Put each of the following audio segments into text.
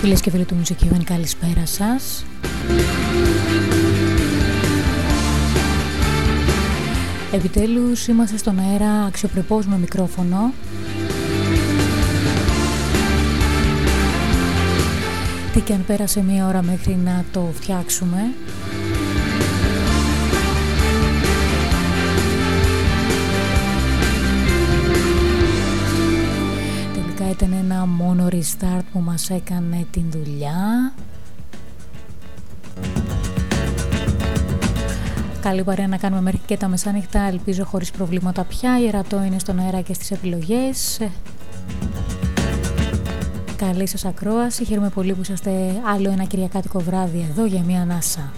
Φίλες και φίλοι του Music καλησπέρα σας. Επιτέλους είμαστε στον αέρα αξιοπρεπώς με μικρόφωνο. Τι και αν πέρασε μία ώρα μέχρι να το φτιάξουμε. ήταν ένα μόνο restart που μας έκανε την δουλειά. Καλή παρέα να κάνουμε μέχρι και τα μεσάνυχτα. Ελπίζω χωρίς προβλήματα πια. Η Ερατό είναι στον αέρα και στις επιλογές Καλή σας ακρόαση. Χαίρομαι πολύ που είσαστε άλλο ένα κυριακάτικο βράδυ εδώ για μια ανάσα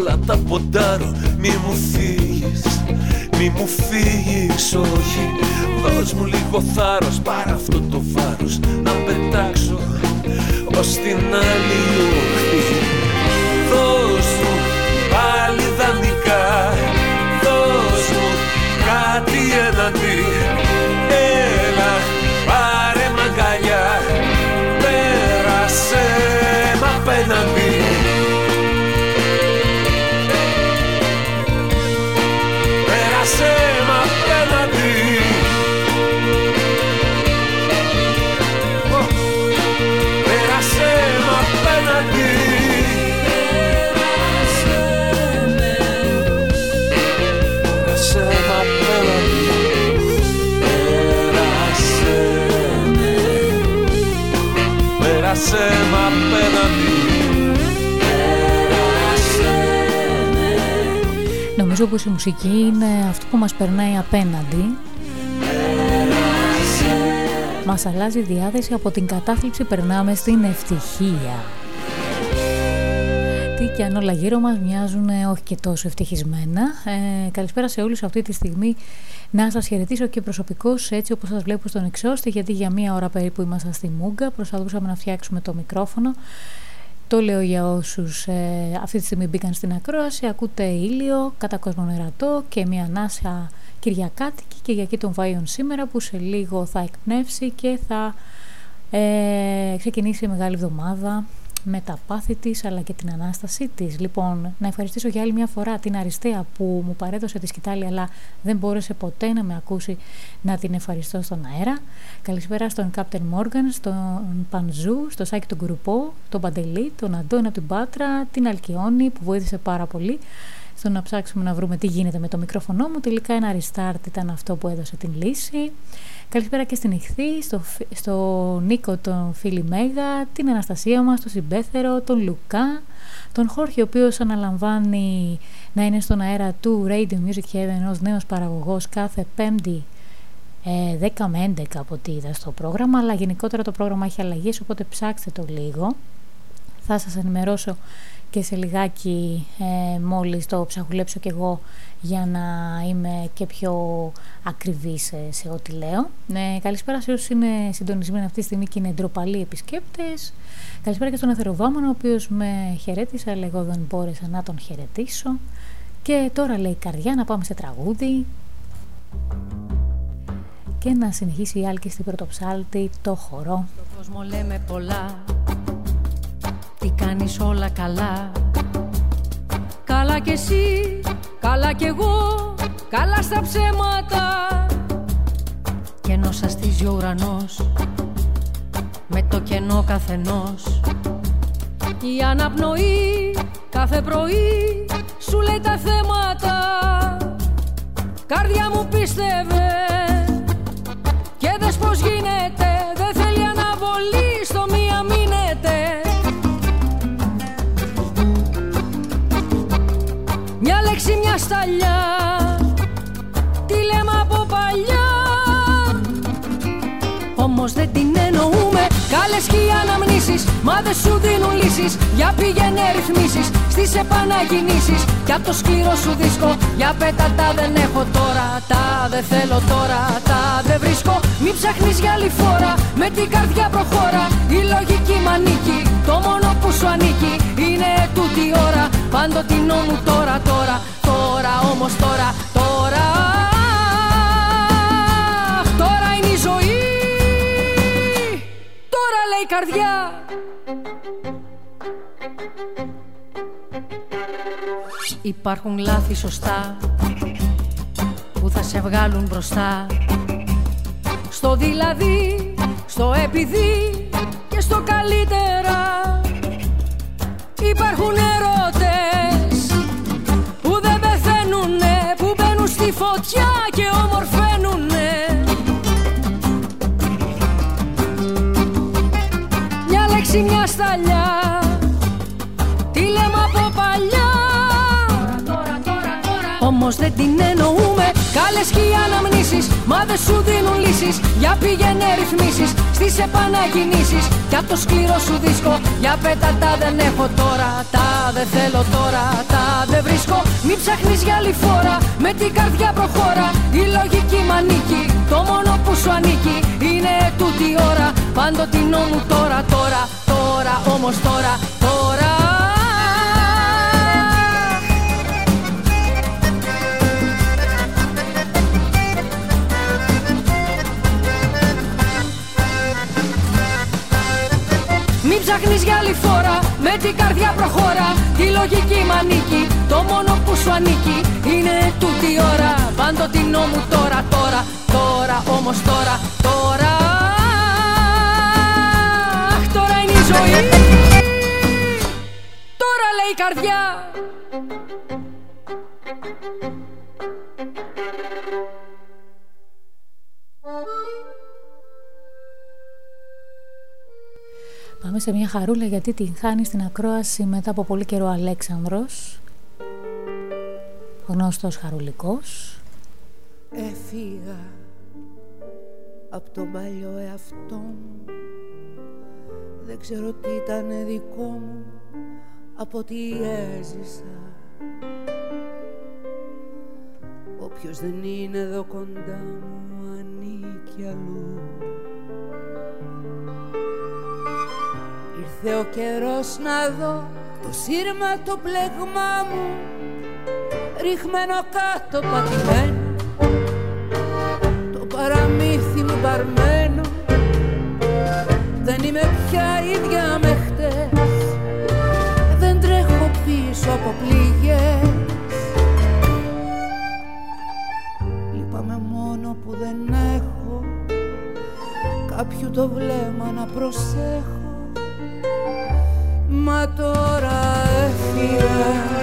όλα τα ποντάρω. Μη μου φύγεις, μη μου φύγεις όχι. Δώσ' μου λίγο θάρρος πάρε αυτό το βάρος Νομίζω πως η μουσική είναι αυτό που μας περνάει απέναντι. Μας αλλάζει διάθεση από την κατάθλιψη περνάμε στην ευτυχία. Τι και αν όλα γύρω μας μοιάζουν ε, όχι και τόσο ευτυχισμένα. Ε, καλησπέρα σε όλους αυτή τη στιγμή. Να σας χαιρετήσω και προσωπικώς έτσι όπως σας βλέπω στον εξώστη γιατί για μία ώρα περίπου ήμασταν στη Μούγκα. Προσπαθούσαμε να φτιάξουμε το μικρόφωνο. Το λέω για όσους ε, αυτή τη στιγμή μπήκαν στην ακρόαση. Ακούτε ήλιο, κατά κόσμο νερατό και μια ανάσα Κυριακάτικη Κυριακή των Βάιων σήμερα που σε λίγο θα εκπνεύσει και θα ε, ξεκινήσει η Μεγάλη Εβδομάδα με τα πάθη της αλλά και την Ανάστασή της. Λοιπόν, να ευχαριστήσω για άλλη μια φορά την Αριστεία που μου παρέδωσε τη σκητάλη αλλά δεν μπόρεσε ποτέ να με ακούσει να την ευχαριστώ στον αέρα. Καλησπέρα στον Captain Morgan, στον Πανζού, στο Σάκη τον Κουρουπό, τον Παντελή, τον Αντώνα από την Πάτρα, την Αλκιόνη που βοήθησε πάρα πολύ στο να ψάξουμε να βρούμε τι γίνεται με το μικρόφωνο μου. Τελικά ένα restart ήταν αυτό που έδωσε την λύση. Καλησπέρα και στην Ιχθή, στο, στο Νίκο τον Φίλη Μέγα, την Αναστασία μας, τον Συμπέθερο, τον Λουκά, τον Χόρχη ο οποίος αναλαμβάνει να είναι στον αέρα του Radio Music Heaven ως νέος παραγωγός κάθε πέμπτη ε, 10 με 11 από ό,τι είδα στο πρόγραμμα αλλά γενικότερα το πρόγραμμα έχει αλλαγές οπότε ψάξτε το λίγο. Θα σας ενημερώσω και σε λιγάκι ε, μόλις το ψαχουλέψω κι εγώ για να είμαι και πιο ακριβής σε, σε ό,τι λέω. Ε, καλησπέρα σε όσους είναι συντονισμένοι αυτή τη στιγμή και είναι ντροπαλοί επισκέπτες. Καλησπέρα και στον Αθεροβάμανο, ο οποίος με χαιρέτησε, αλλά εγώ δεν μπόρεσα να τον χαιρετήσω. Και τώρα λέει καρδιά να πάμε σε τραγούδι και να συνεχίσει η Άλκη στην πρωτοψάλτη το χορό. Στον κόσμο λέμε πολλά, τι κάνεις όλα καλά. Καλά κι εσύ, καλά κι εγώ, καλά στα ψέματα. Και ενώ σας στίζει ο ουρανός με το κενό καθενός. Η αναπνοή κάθε πρωί σου λέει τα θέματα. Καρδιά μου πίστευε και δες πως γίνεται Όμως δεν την εννοούμε. Κάλες και οι αναμνήσεις Μα δεν σου δίνουν λύσεις. Για πήγαινε ρυθμίσεις Στις επανακινήσεις Κι απ' το σκληρό σου δίσκο Για πέτα τα δεν έχω τώρα. Τα δεν θέλω τώρα Τα δεν βρίσκω. Μην ψάχνεις για άλλη φορά Με την καρδιά προχώρα. Η λογική μ' ανήκει Το μόνο που σου ανήκει. Είναι τούτη ώρα Πάντοτινό μου τώρα τώρα. Τώρα όμως τώρα Τώρα καρδιά. Υπάρχουν λάθη σωστά Που θα σε βγάλουν μπροστά. Στο δηλαδή, στο επειδή Και στο καλύτερα. Υπάρχουν ερώτες Που δεν πεθαίνουνε Που μπαίνουν στη φωτιά και ομορφαίνουνε Μια λέξη, μια σταλιά. Τι λέμε από παλιά. Όμως δεν την εννοούμε. Κάλες και οι αναμνήσεις Μα δεν σου δίνουν λύσεις. Για πήγαινε ρυθμίσεις Στις επανακινήσεις. Κι απ' το σκληρό σου δίσκο Για πέτα τα δεν έχω τώρα. Τα δεν θέλω τώρα Τα δεν βρίσκω. Μην ψάχνεις για άλλη φορά Με την καρδιά προχώρα. Η λογική μ' ανήκει Το μόνο που σου ανήκει Είναι τούτη η ώρα Πάντοτινό μου τώρα τώρα Τώρα όμως τώρα Τώρα. Μην ψάχνεις για άλλη φορά Με την καρδιά προχώρα. Τη λογική μ' ανήκει Το μόνο που σου ανήκει Είναι τούτη η ώρα. Πάντοτινό μου τώρα τώρα Τώρα όμως τώρα Τώρα ζωή. Τώρα λέει η καρδιά. Πάμε σε μια χαρούλα γιατί την χάνεις στην ακρόαση μετά από πολύ καιρό Αλέξανδρος. Γνώστος χαρουλικός. Έφυγα από τον παλιό εαυτό μου Δεν ξέρω τι ήταν δικό μου από τι έζησα. Όποιος δεν είναι εδώ κοντά μου ανήκει αλλού. Ήρθε ο καιρός να δω το σύρμα το πλέγμα μου ρίχμενο κάτω πατημένο. Το παραμύθι μου παρμένο δεν είμαι πια ίδια με χτες. Δεν τρέχω πίσω από πληγές. Λείπαμε μόνο που δεν έχω κάποιου το βλέμμα να προσέχω. Μα τώρα έφυγα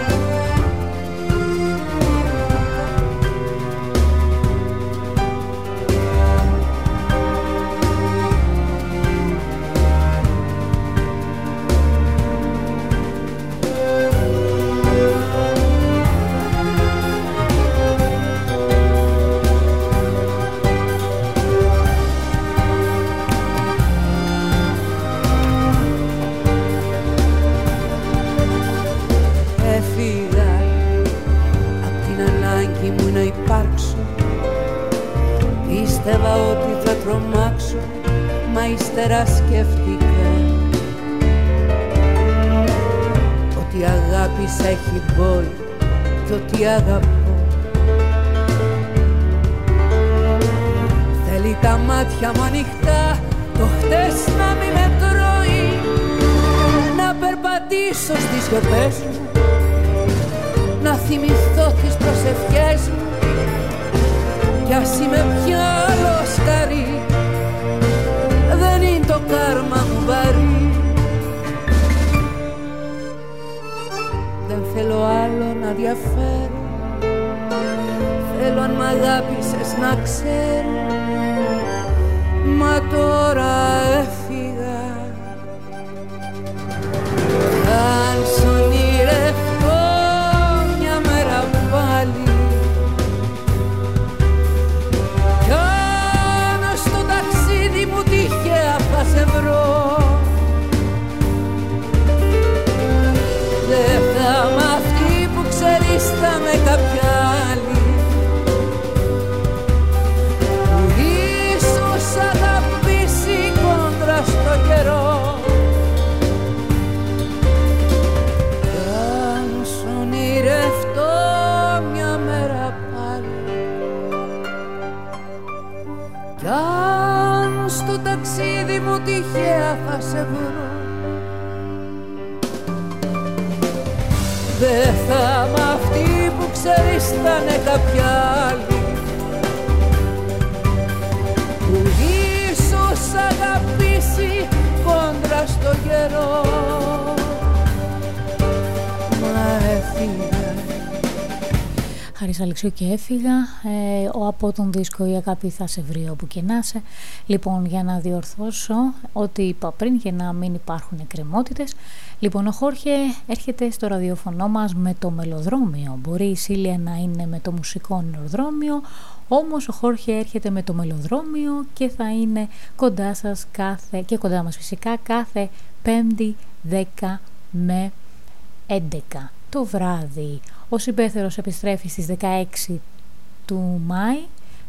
δίσκο η αγάπη θα σε βρει όπου και να σε. Λοιπόν, για να διορθώσω ό,τι είπα πριν και να μην υπάρχουν εκκρεμότητες. Λοιπόν, ο Χόρχε έρχεται στο ραδιοφωνό μας με το μελοδρόμιο. Μπορεί η Σίλια να είναι με το μουσικό μελοδρόμιο, όμως ο Χόρχε έρχεται με το μελοδρόμιο και θα είναι κοντά σας κάθε, και κοντά μας φυσικά κάθε 5η 10 με 11 το βράδυ. Ο συμπέθερος επιστρέφει στις 16 του Μάη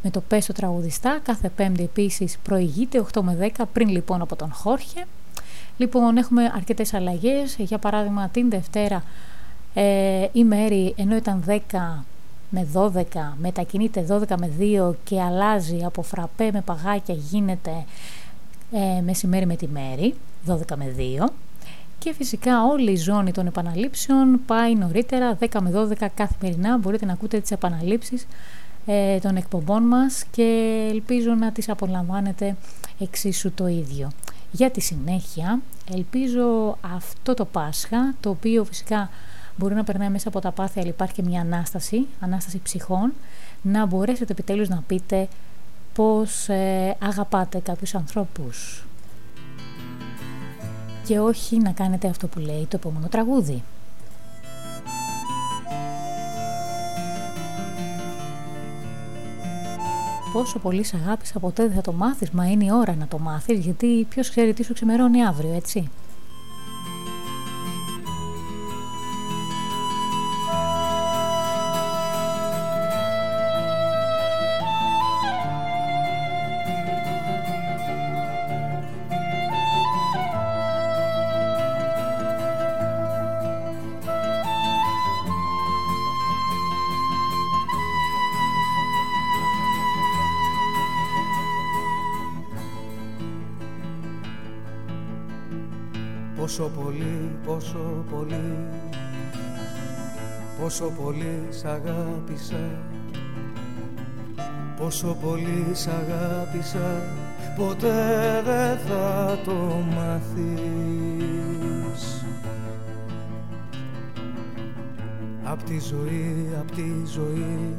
με το πέστο τραγουδιστά. Κάθε πέμπτη επίσης προηγείται 8 με 10 πριν λοιπόν από τον Χόρχε. Λοιπόν έχουμε αρκετές αλλαγές. Για παράδειγμα την Δευτέρα ε, η Μέρη ενώ ήταν 10 με 12 μετακινείται 12 με 2 και αλλάζει από φραπέ με παγάκια γίνεται ε, μεσημέρι με τη Μέρη 12 με 2 και φυσικά όλη η ζώνη των επαναλήψεων πάει νωρίτερα 10 με 12 καθημερινά μπορείτε να ακούτε τις επαναλήψεις ε, των εκπομπών μας και ελπίζω να τις απολαμβάνετε εξίσου το ίδιο. Για τη συνέχεια ελπίζω αυτό το Πάσχα το οποίο φυσικά μπορεί να περνάει μέσα από τα πάθη αλλά υπάρχει και μια Ανάσταση, Ανάσταση ψυχών να μπορέσετε επιτέλους να πείτε πως ε, αγαπάτε κάποιους ανθρώπους και όχι να κάνετε αυτό που λέει το επόμενο τραγούδι. Πόσο πολύ σε αγάπησα ποτέ δεν θα το μάθεις, μα είναι η ώρα να το μάθεις γιατί ποιος ξέρει τι σου ξημερώνει αύριο, έτσι. Πόσο πολύ, πόσο πολύ Πόσο πολύ σ' αγάπησα. Πόσο πολύ σ' αγάπησα Ποτέ δεν θα το μάθεις. Απ' τη ζωή, απ' τη ζωή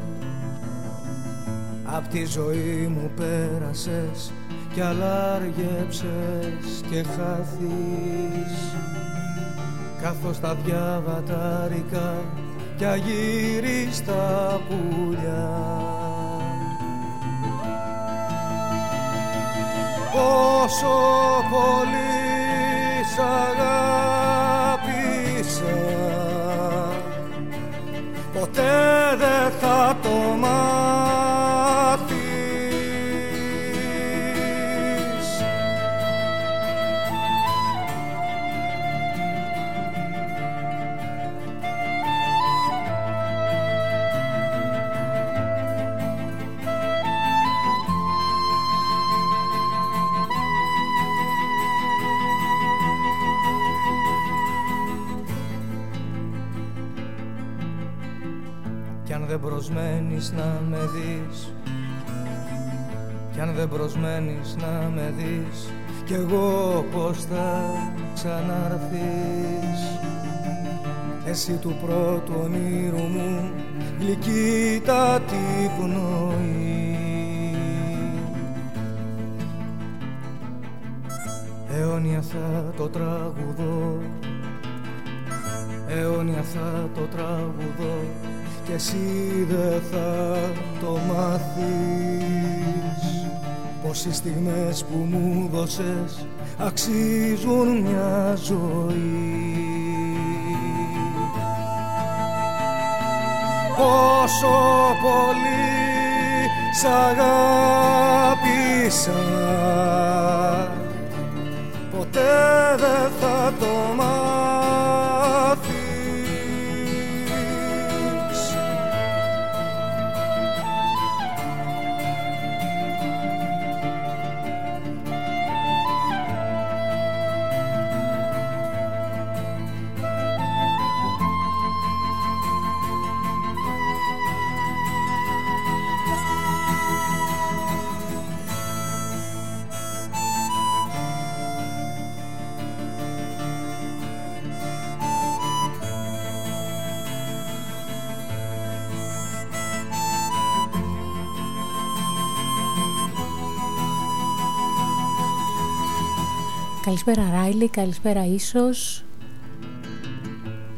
Απ' τη ζωή μου πέρασες κι αλάργεψες και χάθεις καθώς τα διαβατάρικα κι αγύριστα πουλιά. Πόσο πολύ σ' αγάπησα ποτέ δεν θα το μάθεις προσμένεις να με δεις. Κι αν δεν προσμένεις να με δεις κι εγώ πως θα ξαναρθείς εσύ του πρώτου ονείρου μου γλυκύτατη πνοή αιώνια θα το τραγουδώ αιώνια θα το τραγουδώ και εσύ δεν θα το μάθεις. Πως οι στιγμές που μου δώσες αξίζουν μια ζωή. Πόσο πολύ σ' αγάπησα. Ποτέ δεν θα το μάθεις Καλησπέρα Ράιλι, καλησπέρα Ίσος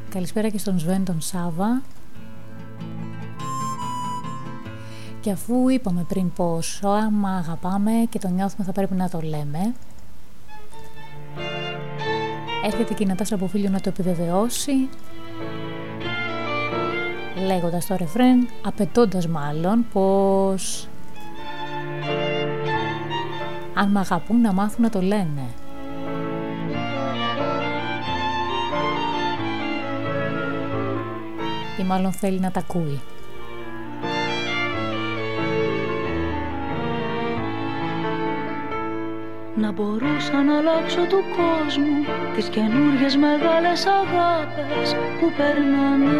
Καλησπέρα και στον Σβέν τον Σάβα. Και αφού είπαμε πριν πως άμα αγαπάμε και το νιώθουμε θα πρέπει να το λέμε. Έρχεται και η Νατάσα από φίλιο να το επιβεβαιώσει Λέγοντας το ρεφρέν, απαιτώντας μάλλον πως αν με αγαπούν να μάθουν να το λένε ή μάλλον θέλει να τα ακούει. Να μπορούσα να αλλάξω του κόσμου τις καινούριες μεγάλες αγάπες που περνάνε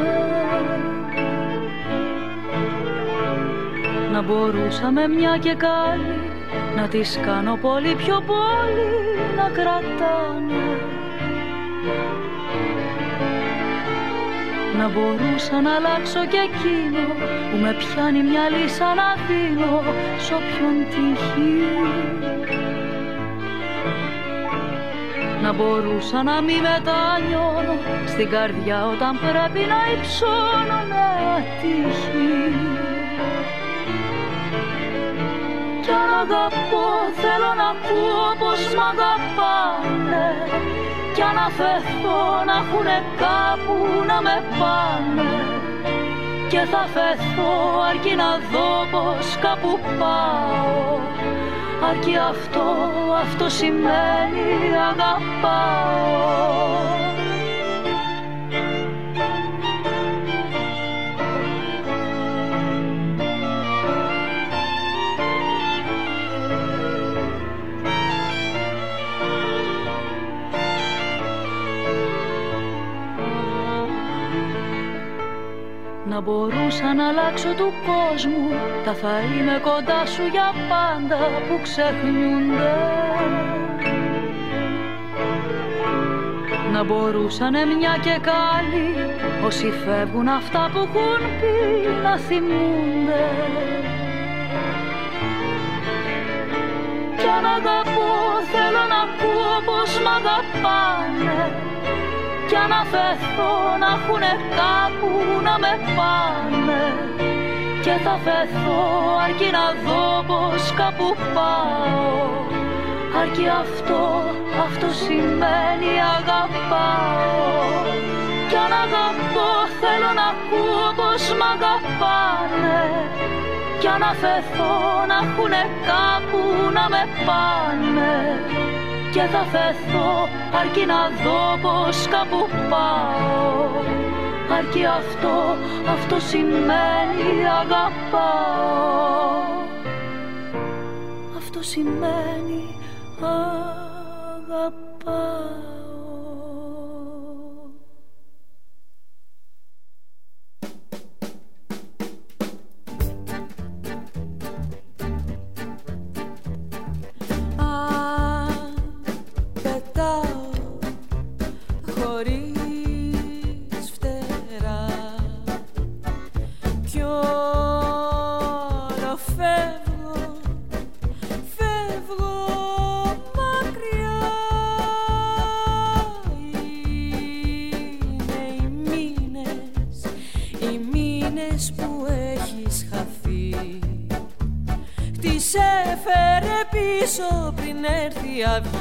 Να μπορούσα με μια και καλή να τις κάνω πολύ πιο πολύ να κρατάνε Να μπορούσα να αλλάξω και εκείνο που με πιάνει μια λύσα να δίνω σ' όποιον τυχεί Να μπορούσα να μη μετανιώνω στην καρδιά όταν πρέπει να υψώνω με ατύχη. Κι αν αγαπώ θέλω να ακούω πως μ' αγαπάνε κι αν αφαιθώ να έχουνε κάπου να με πάνε. Και θα φεθώ αρκεί να δω πως κάπου πάω. Αρκεί αυτό, αυτό σημαίνει αγαπάω μπορούσα να αλλάξω του κόσμου. Τα θα είμαι κοντά σου για πάντα που ξεχνιούνται. Να μπορούσανε μια και καλή Όσοι φεύγουν αυτά που έχουν πει να θυμούνται. Κι αν αγαπώ θέλω να ακούω πως μ' αγαπάνε κι αν αφαιθώ να έχουνε κάπου να με πάνε. Και θα φεθώ αρκεί να δω πως κάπου πάω. Αρκεί αυτό, αυτό σημαίνει αγαπάω. Κι αν αγαπώ θέλω να ακούω πως μ' αγαπάνε. Κι αν αφαιθώ να έχουνε κάπου να με πάνε και θα φεθώ αρκεί να δω πως κάπου πάω. Αρκεί αυτό, αυτό σημαίνει αγαπάω. Αυτό σημαίνει αγαπάω αυγή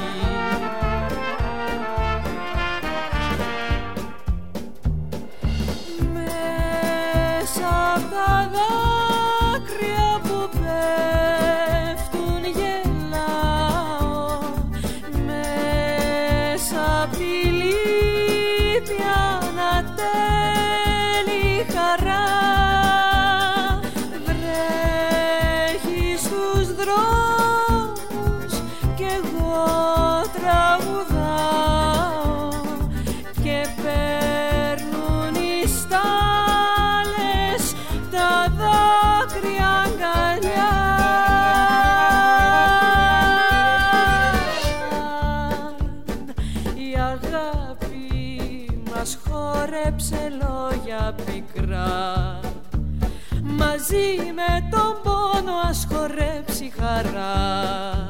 Μέσα απ' τα δάκρυα που πέφτουν γελάω Μέσα απ' τη λύπη ανατέλει χαρά Βρέχει στους δρόμους μαζί με τον πόνο ας χορέψει χαρά.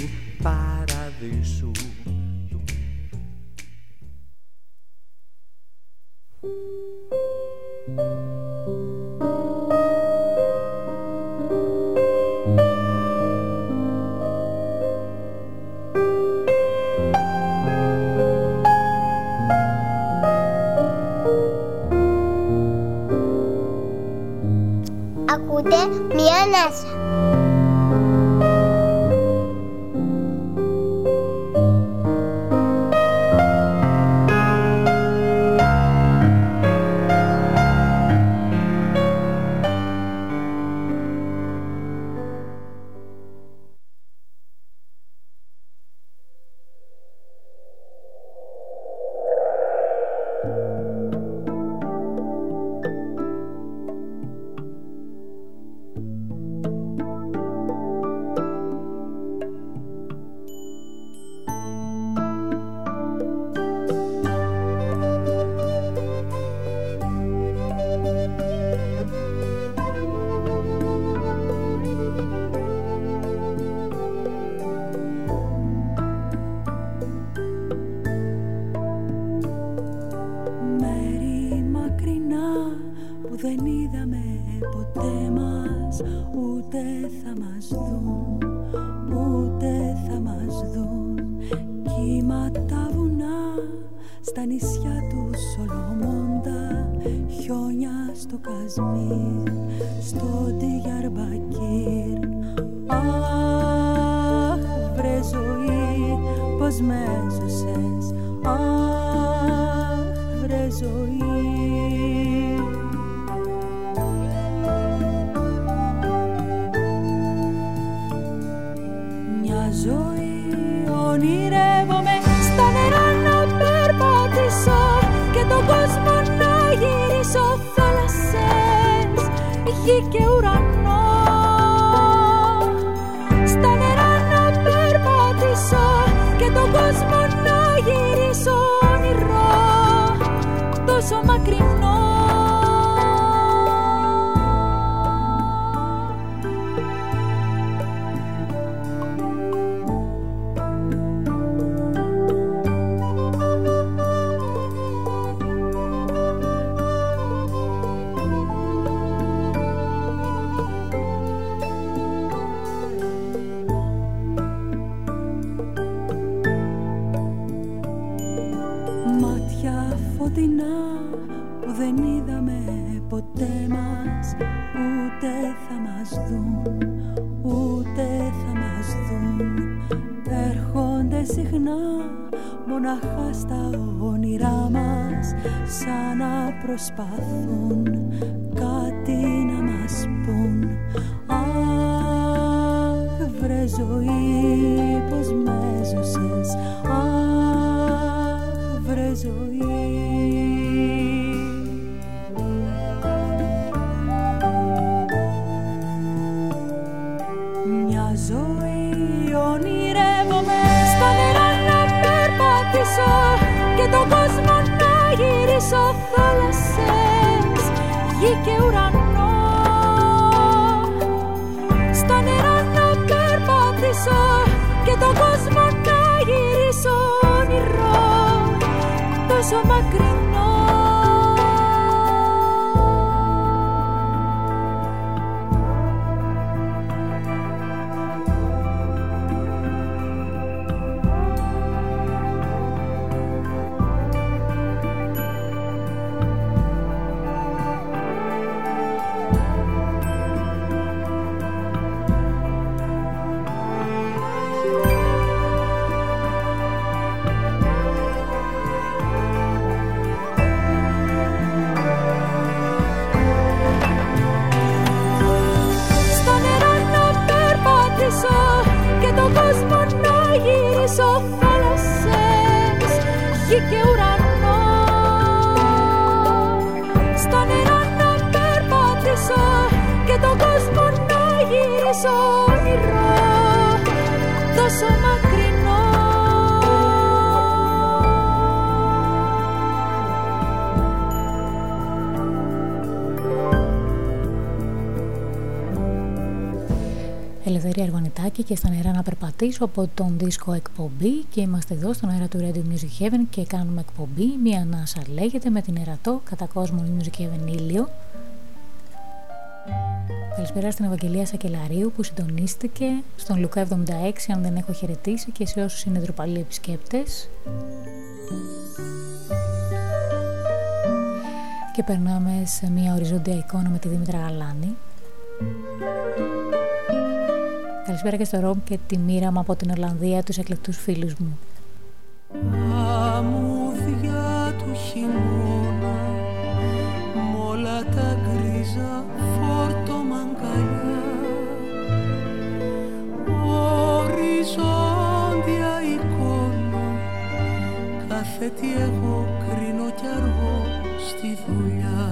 que, que eu και στα νερά να περπατήσω από τον δίσκο εκπομπή και είμαστε εδώ στον αέρα του Radio Music Heaven και κάνουμε εκπομπή. Μία ανάσα λέγεται με την ερατό κατά κόσμο Music Heaven Ήλιο Καλησπέρα στην Ευαγγελία Σακελαρίου που συντονίστηκε στον Λουκά 76 αν δεν έχω χαιρετήσει και σε όσους είναι ντροπαλοί επισκέπτες. Και περνάμε σε μια οριζόντια εικόνα με τη Δήμητρα Γαλάνη Καλησπέρα και στο Ρομ και τη μοίρα μου από την Ολλανδία, τους εκλεκτούς φίλους μου. Αμμούδια του χειμώνα μ' όλα τα γκρίζα φόρτο μαγκαλιά Οριζόντια εικόνα κάθε τι εγώ κρίνω κι αργώ στη δουλειά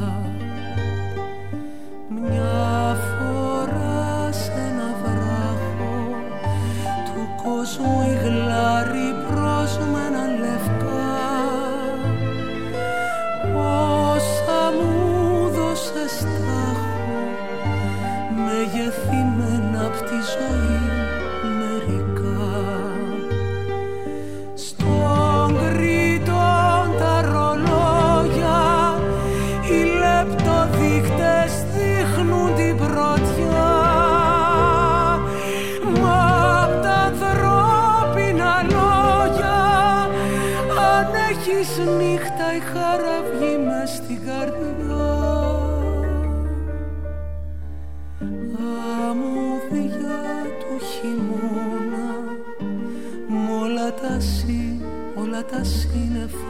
Μια φορά κόσμου η γλάρη πρόσμενα λευκά όλα τα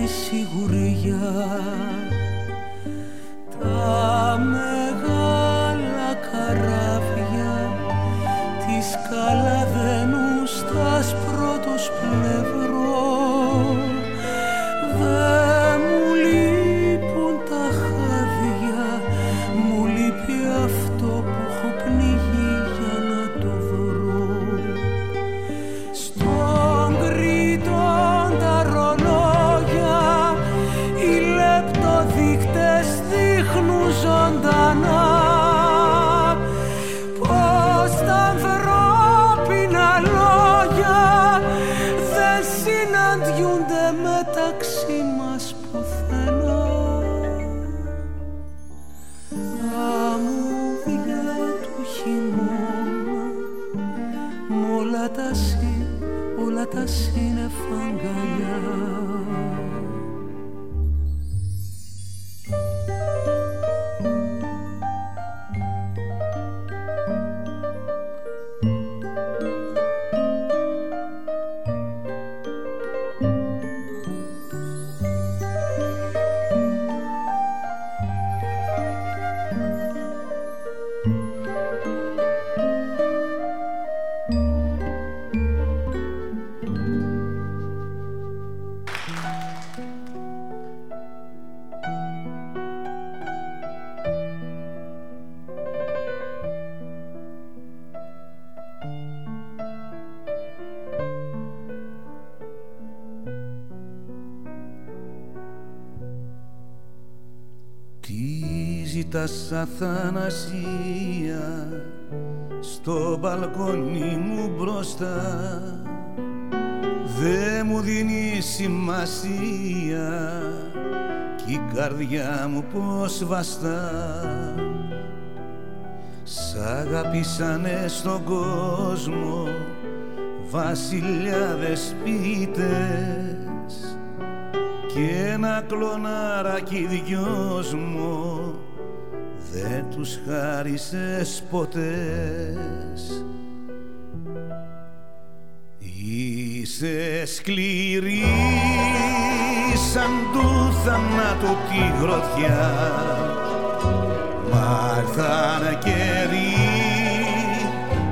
τη σιγουριά ζητάς αθανασία στο μπαλκόνι μου μπροστά. Δε μου δίνει σημασία κι η καρδιά μου πως βαστά. Σ' αγαπήσανε στον κόσμο βασιλιάδες πίτες και ένα κλονάρακι δυος μου δεν τους χάρισες ποτές. Είσαι σκληρή σαν του θανάτου τη γροθιά. Μα ήρθαν καιροί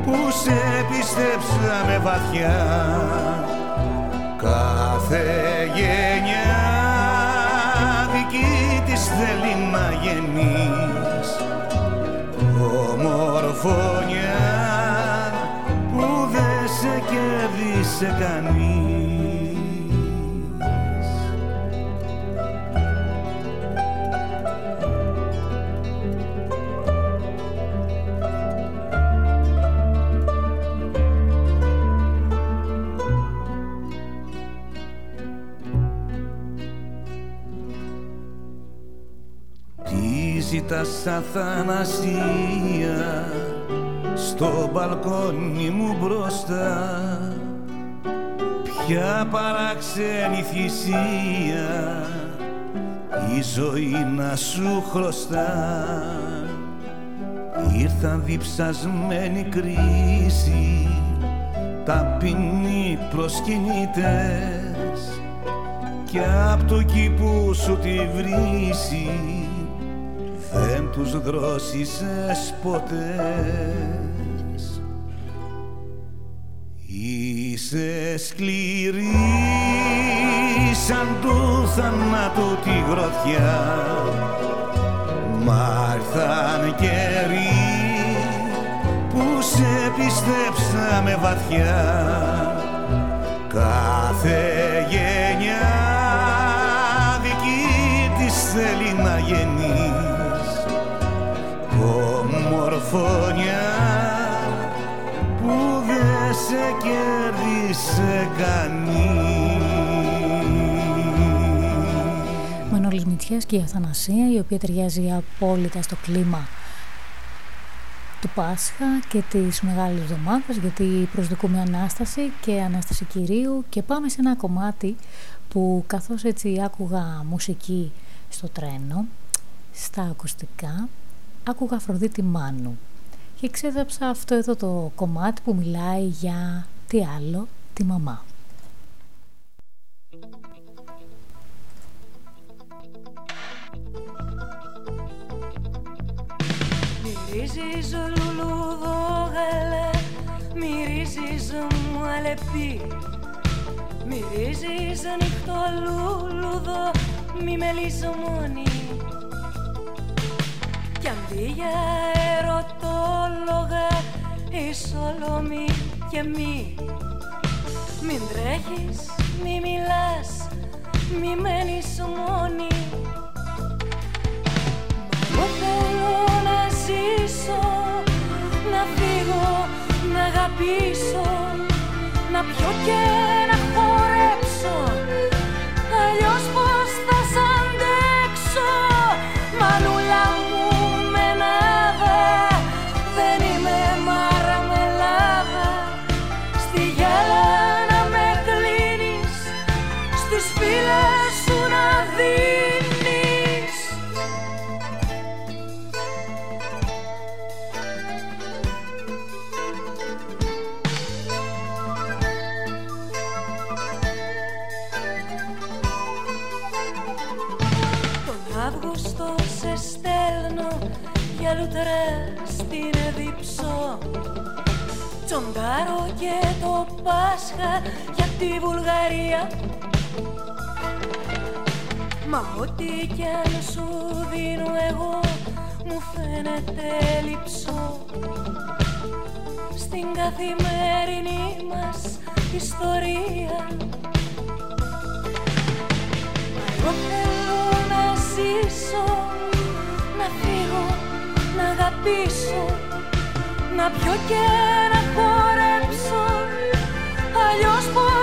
που σε πιστέψαμε βαθιά. Κάθε γενιά δική της θέλει να γεννείς Ομορφωνιά που δεν σε κέρδισε κανείς. Τι ζητάς αθανασία στο μπαλκόνι μου μπροστά. Ποια παράξενη θυσία η ζωή να σου χρωστά. Ήρθαν διψασμένη κρίση ταπεινοί προσκυνήτες κι απ' το κήπου σου τη βρύση δεν τους δρόσισες ποτέ Είσαι σκληρή σαν του θανάτου τη γροθιά. Μα ήρθαν καιροί που σε πιστέψαμε βαθιά. Κάθε γενιά δική της θέλει να γεννείς. Ομορφωνιά που δεν σε κέρδισε κανείς. Μανώλης Μητσιάς και η Αθανασία η οποία ταιριάζει απόλυτα στο κλίμα του Πάσχα και της Μεγάλης Εβδομάδας γιατί προσδοκούμε Ανάσταση και Ανάσταση Κυρίου. Και πάμε σε ένα κομμάτι που καθώς έτσι άκουγα μουσική στο τρένο στα ακουστικά άκουγα Αφροδίτη Μάνου. Και ξέδαψα αυτό εδώ το κομμάτι που μιλάει για τι άλλο, τη μαμά. Μυρίζεις λουλούδο γαλέ Μυρίζεις μου αλεπί. Μυρίζεις νύχτο λουλούδο Μη με μόνη. Κι αν δει για ερωτόλογα Ισολομή και μη Μην τρέχεις, μη μιλάς Μη μένεις μόνη. Μα θέλω να ζήσω Να φύγω, να αγαπήσω Να πιω και Πάσχα για τη Βουλγαρία. Μα ό,τι κι αν σου δίνω εγώ μου φαίνεται λυψό. Στην καθημερινή μας ιστορία. Μα εγώ θέλω να ζήσω, να φύγω, να αγαπήσω Να πιω και να χορέψω, αλλιώς πως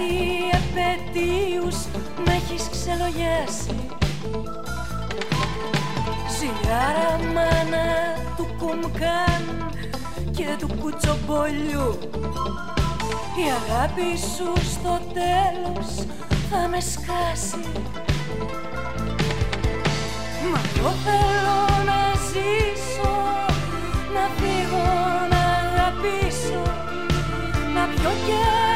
κάτι επαιτίους με έχεις ξελογιάσει. Ζηλιάρα μάνα του κουμκάν και του κουτσομπολιού. Η αγάπη σου στο τέλος θα με σκάσει. Μα εγώ θέλω να ζήσω, να φύγω, να αγαπήσω. Να πιω και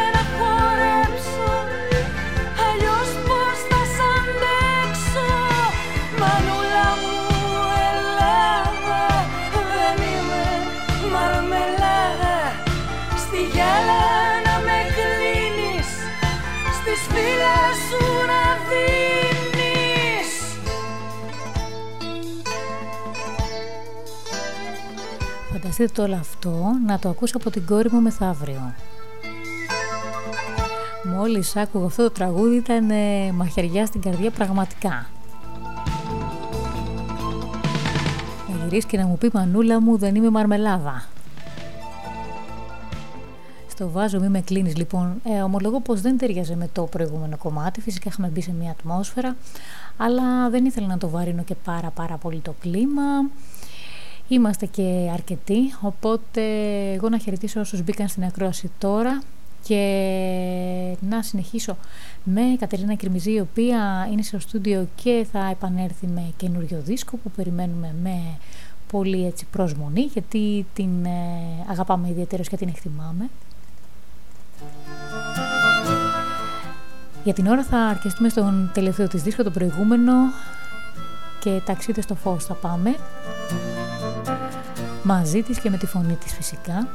Φανταστείτε το όλο αυτό να το ακούσω από την κόρη μου μεθαύριο. Μόλις άκουγα αυτό το τραγούδι ήταν ε, μαχαιριά στην καρδιά πραγματικά. Να γυρίσει και να μου πει Μανούλα μου δεν είμαι μαρμελάδα. Στο βάζω μη με κλείνεις λοιπόν. Ε, ομολογώ πως δεν ταιριάζε με το προηγούμενο κομμάτι. Φυσικά είχαμε μπει σε μια ατμόσφαιρα. Αλλά δεν ήθελα να το βαρύνω και πάρα πάρα πολύ το κλίμα. Είμαστε και αρκετοί, οπότε εγώ να χαιρετήσω όσους μπήκαν στην ακρόαση τώρα και να συνεχίσω με Κατερίνα Κρυμιζή η οποία είναι στο στούντιο και θα επανέλθει με καινούριο δίσκο που περιμένουμε με πολύ έτσι προσμονή γιατί την ε, αγαπάμε ιδιαίτερως και την εκτιμάμε. Για την ώρα θα αρκεστούμε στον τελευταίο της δίσκο, το προηγούμενο και ταξίδι στο φως θα πάμε μαζί της και με τη φωνή της φυσικά.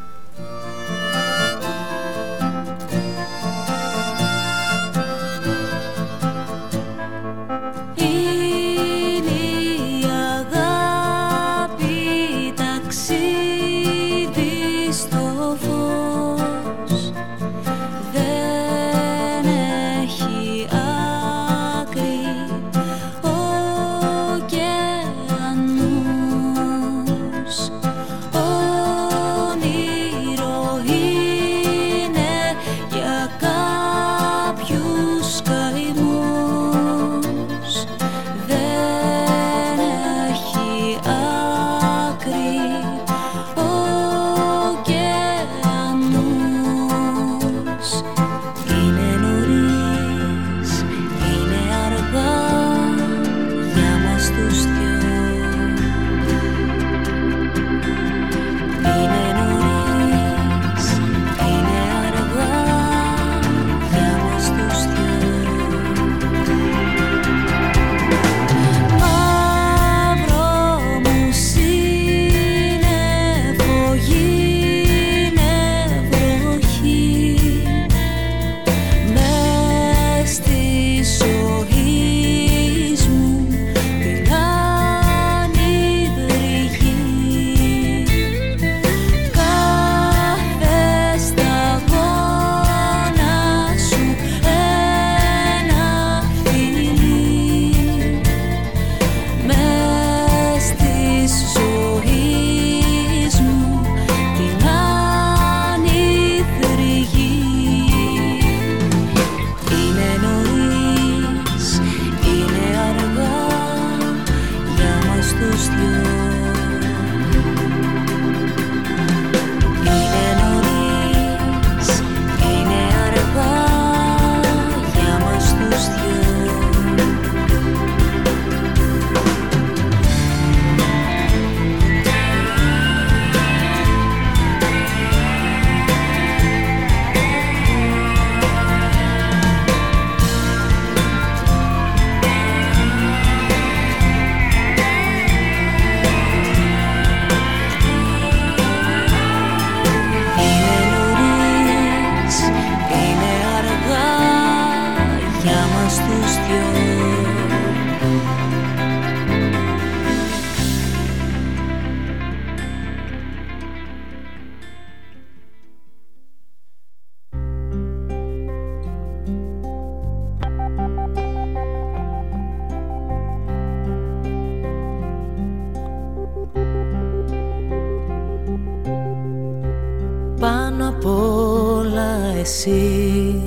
απ' όλα εσύ.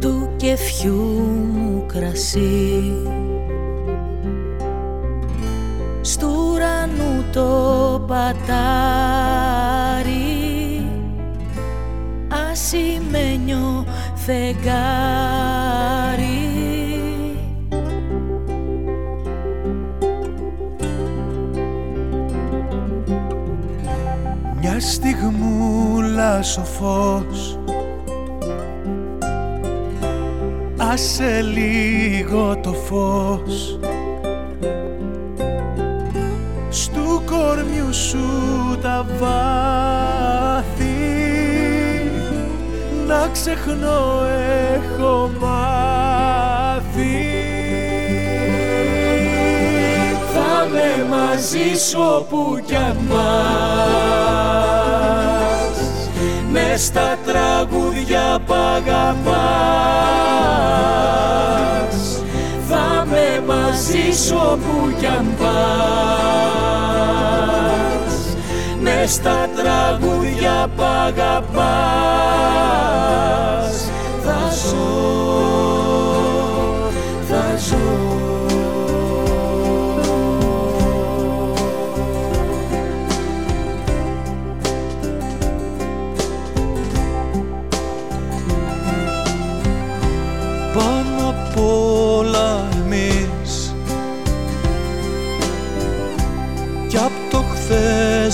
Του κεφιού μου κρασί. Στου ουρανού το πατάρι. Ασημένιο φεγγάρι. στιγμούλας ο φως. Άσε λίγο το φως. Στου κορμιού σου τα βάθη. Να ξεχνώ έχω μάθει. Θα με μαζί σου όπου κι αν λες τα τραγούδια π' αγαπάς Θα με μαζί σου όπου κι αν πας. Ναι, στα τραγούδια π' αγαπάς Θα ζω.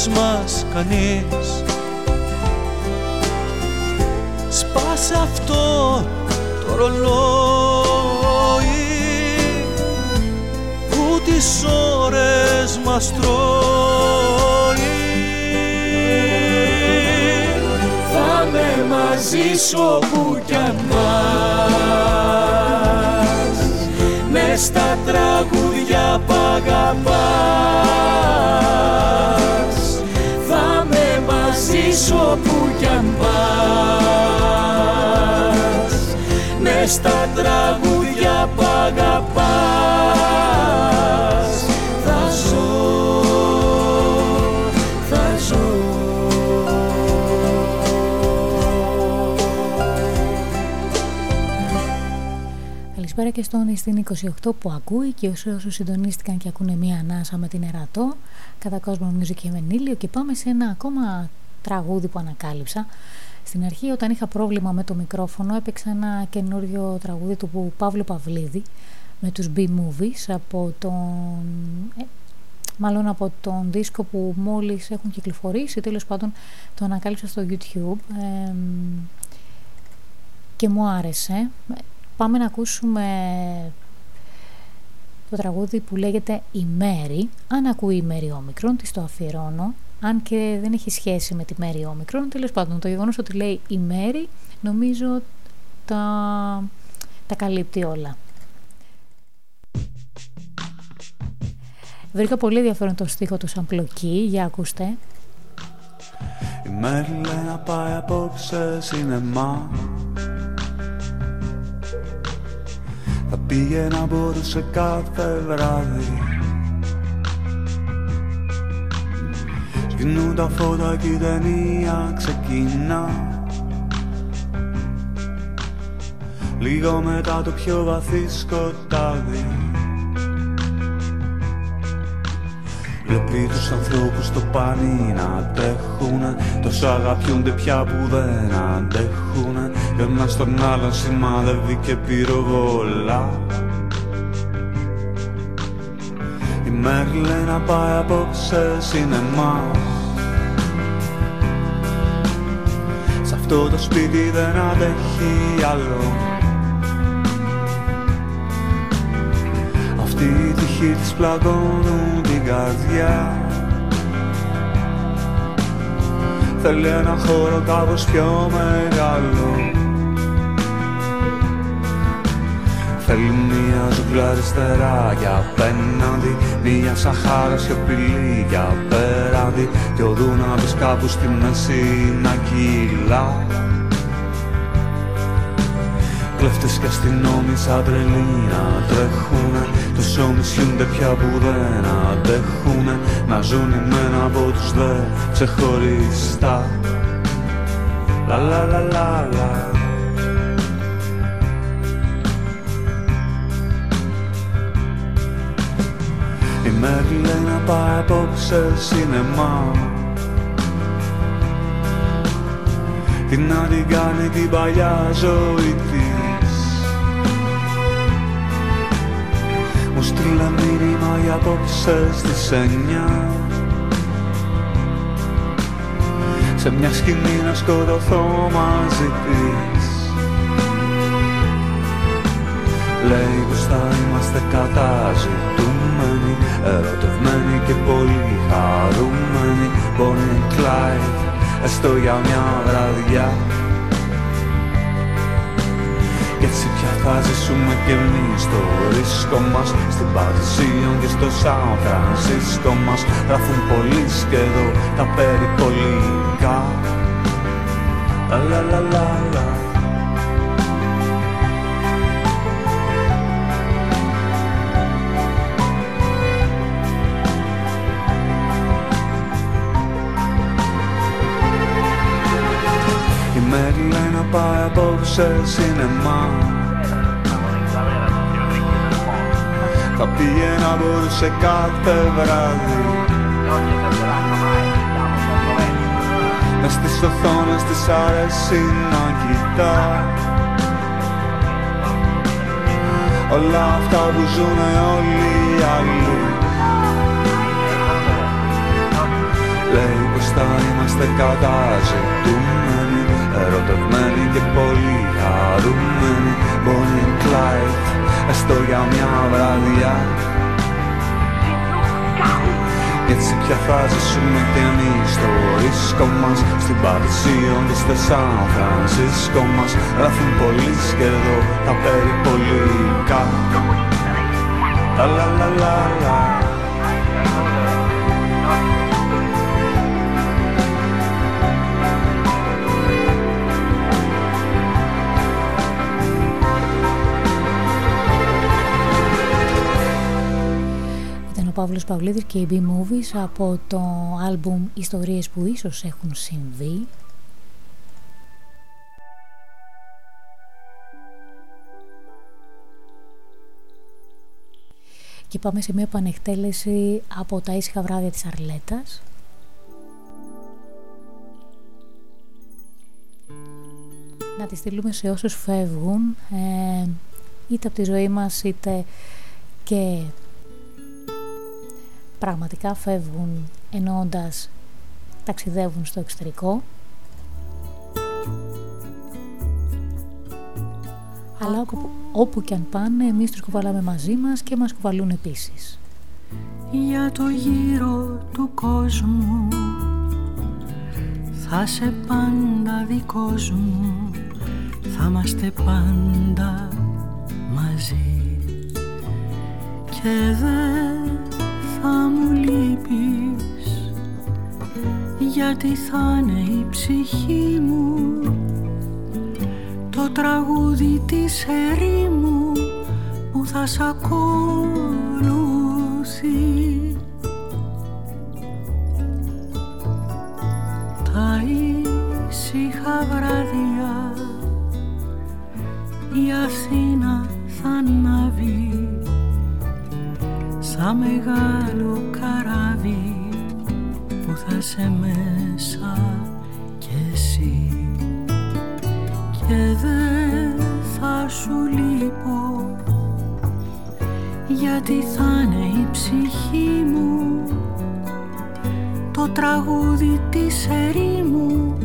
Χθες μας κανείς. Σπάσε αυτό το ρολόι που τις ώρες μας τρώει. Θα με μαζί σου όπου κι αν μες στα τραγούδια που αγαπάς. Θα με μαζί σου όπου κι αν πας. Μες στα τραγούδια που αγαπάς. Θα ζω, θα ζω. Καλησπέρα και στον στην 28 που ακούει και όσοι όσους συντονίστηκαν και ακούνε μία ανάσα με την Ερατό. Κατά κόσμο Music και Μενήλιο και πάμε σε ένα ακόμα τραγούδι που ανακάλυψα στην αρχή όταν είχα πρόβλημα με το μικρόφωνο έπαιξα ένα καινούριο τραγούδι του Παύλου Παυλίδη με τους B-Movies από τον... Ε, μάλλον από τον δίσκο που μόλις έχουν κυκλοφορήσει τέλος πάντων το ανακάλυψα στο YouTube ε, και μου άρεσε πάμε να ακούσουμε το τραγούδι που λέγεται «Η Μέρη». Αν ακούει η Μέρη Όμικρον, της το αφιερώνω. Αν και δεν έχει σχέση με τη Μέρη Όμικρον, τέλος πάντων το γεγονός ότι λέει «Η Μέρη» νομίζω τα, τα καλύπτει όλα. Βρήκα πολύ ενδιαφέρον το στίχο του Σαμπλοκή, για ακούστε. Η Μέρη λέει να πάει απόψε σινεμά Θα πήγε να μπορούσε κάθε βράδυ Σκηνούν τα φώτα και η ταινία ξεκινά. Λίγο μετά το πιο βαθύ σκοτάδι. Βλέπει τους ανθρώπους στο πανί να αντέχουνε Τόσο αγαπιούνται πια που δεν αντέχουνε. Και ένα στον άλλον σημαδεύει και πυροβολά. Η Μέρη λέει να πάει απόψε σινεμά αυτό το σπίτι δεν αντέχει άλλο. Αυτή η τυχή της πλαγώνουν την καρδιά. Θέλει ένα χώρο κάπως πιο μεγάλο Θέλει μία ζούγκλα αριστερά για απέναντι Μία σαχάρα σιωπηλή για απέναντι Κι ο Δούναβης κάπου στη μέση να κυλά. Κλέφτες και αστυνόμοι σαν τρελοί να τρέχουνε Τους ομισιούνται πια που δεν αντέχουνε Να ζουν με ένα από τους δε ξεχωριστά. Λα λα λα λα λα Η Μέρη λέει να πάει απόψε σινεμά. Τι να την κάνει την παλιά ζωή της. Μου στείλε μήνυμα για απόψες στις εννιά. Σε μια σκηνή να σκοτωθώ μαζί της. Λέει πως θα είμαστε καταζητούμενοι Ερωτευμένοι και πολύ χαρούμενοι Bonnie Clyde έστω για μια βραδιά. Κι έτσι πια θα ζήσουμε κι εμείς το ρίσκο μας. Στην Παρισίων και στο Σαν Φρανσίσκο μας. Γράφουν πολύ και εδώ τα περιπολικά Λα λα λα λα λα Μέρη λέει να πάει απόψε σινεμά. Θα πήγε να μπορούσε κάθε βράδυ. Μες στις οθόνες της αρέσει να κοιτάς. Όλα αυτά που ζουνε όλοι οι άλλοι. Θα είμαστε καταζητούμενοι Ερωτευμένοι και πολύ χαρούμενοι Bonnie and Clyde Έστω για μια βραδιά. Έτσι πια θα ζήσουμε κι εμείς στο ρίσκο μας. Στην Παρισίον και στο Σαν Φρανσίσκο μας. Γράφουν πολύ και εδώ τα περιπολικά La la la la la Παύλος Παυλίδης και οι B-Movies από το άλμπουμ «Ιστορίες που ίσως έχουν συμβεί». Και πάμε σε μια επανεκτέλεση από τα ήσυχα βράδια της Αρλέτας. Να τη στείλουμε σε όσους φεύγουν, ε, είτε από τη ζωή μας είτε και πραγματικά φεύγουν εννοώντας ταξιδεύουν στο εξωτερικό. Αλλά όπου, όπου και αν πάνε εμείς τους κουβαλάμε μαζί μας και μας κουβαλούν επίσης. Για το γύρο του κόσμου θα σε πάντα δικός μου θα είμαστε πάντα μαζί. Και δεν θα μου λείπεις γιατί θα είναι η ψυχή μου. Το τραγούδι της ερήμου που θα σ' ακολουθεί. Τα ήσυχα βράδια η Αθήνα θα ανάβει σαν μεγάλο καράβι που θα σε μέσα κι εσύ. Και δεν θα σου λείπω γιατί θα είναι η ψυχή μου. Το τραγούδι της ερήμου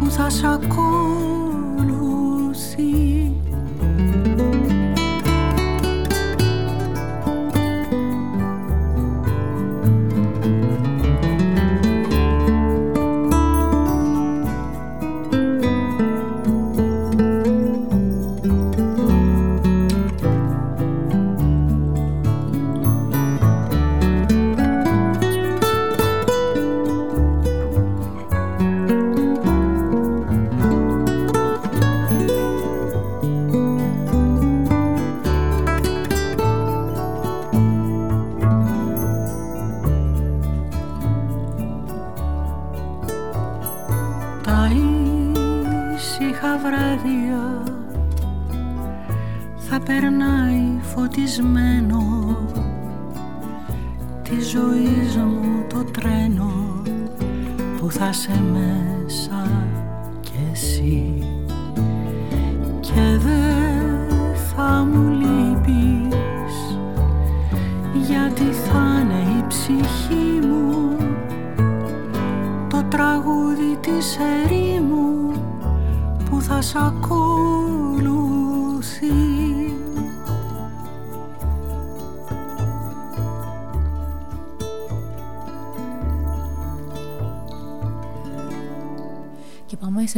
που θα σ' ακούω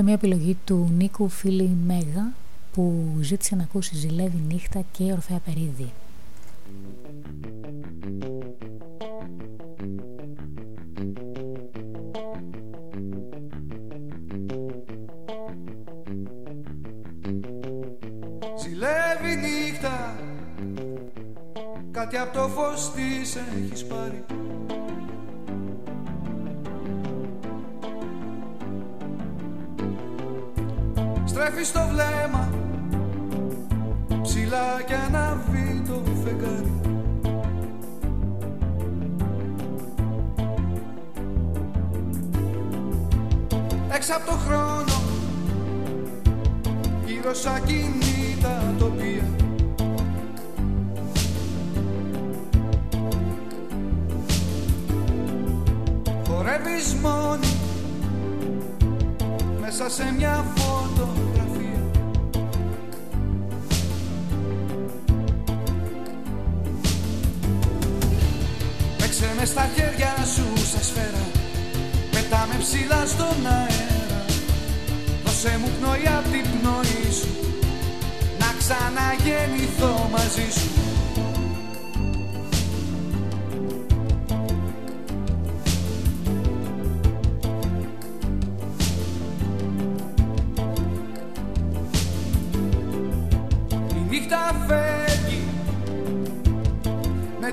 μια επιλογή του Νίκου Φίλη Μέγα που ζήτησε να ακούσει «Ζηλεύει νύχτα» και «Ορφέα Περίδη». Χορεύεις μόνη μέσα σε μια φωτογραφία. Παίξε με στα χέρια σου σε σφαίρα. Πετάμε ψηλά στον αέρα. Δώσε μου πνοή απ' την πνοή σου. Να ξαναγεννηθώ μαζί σου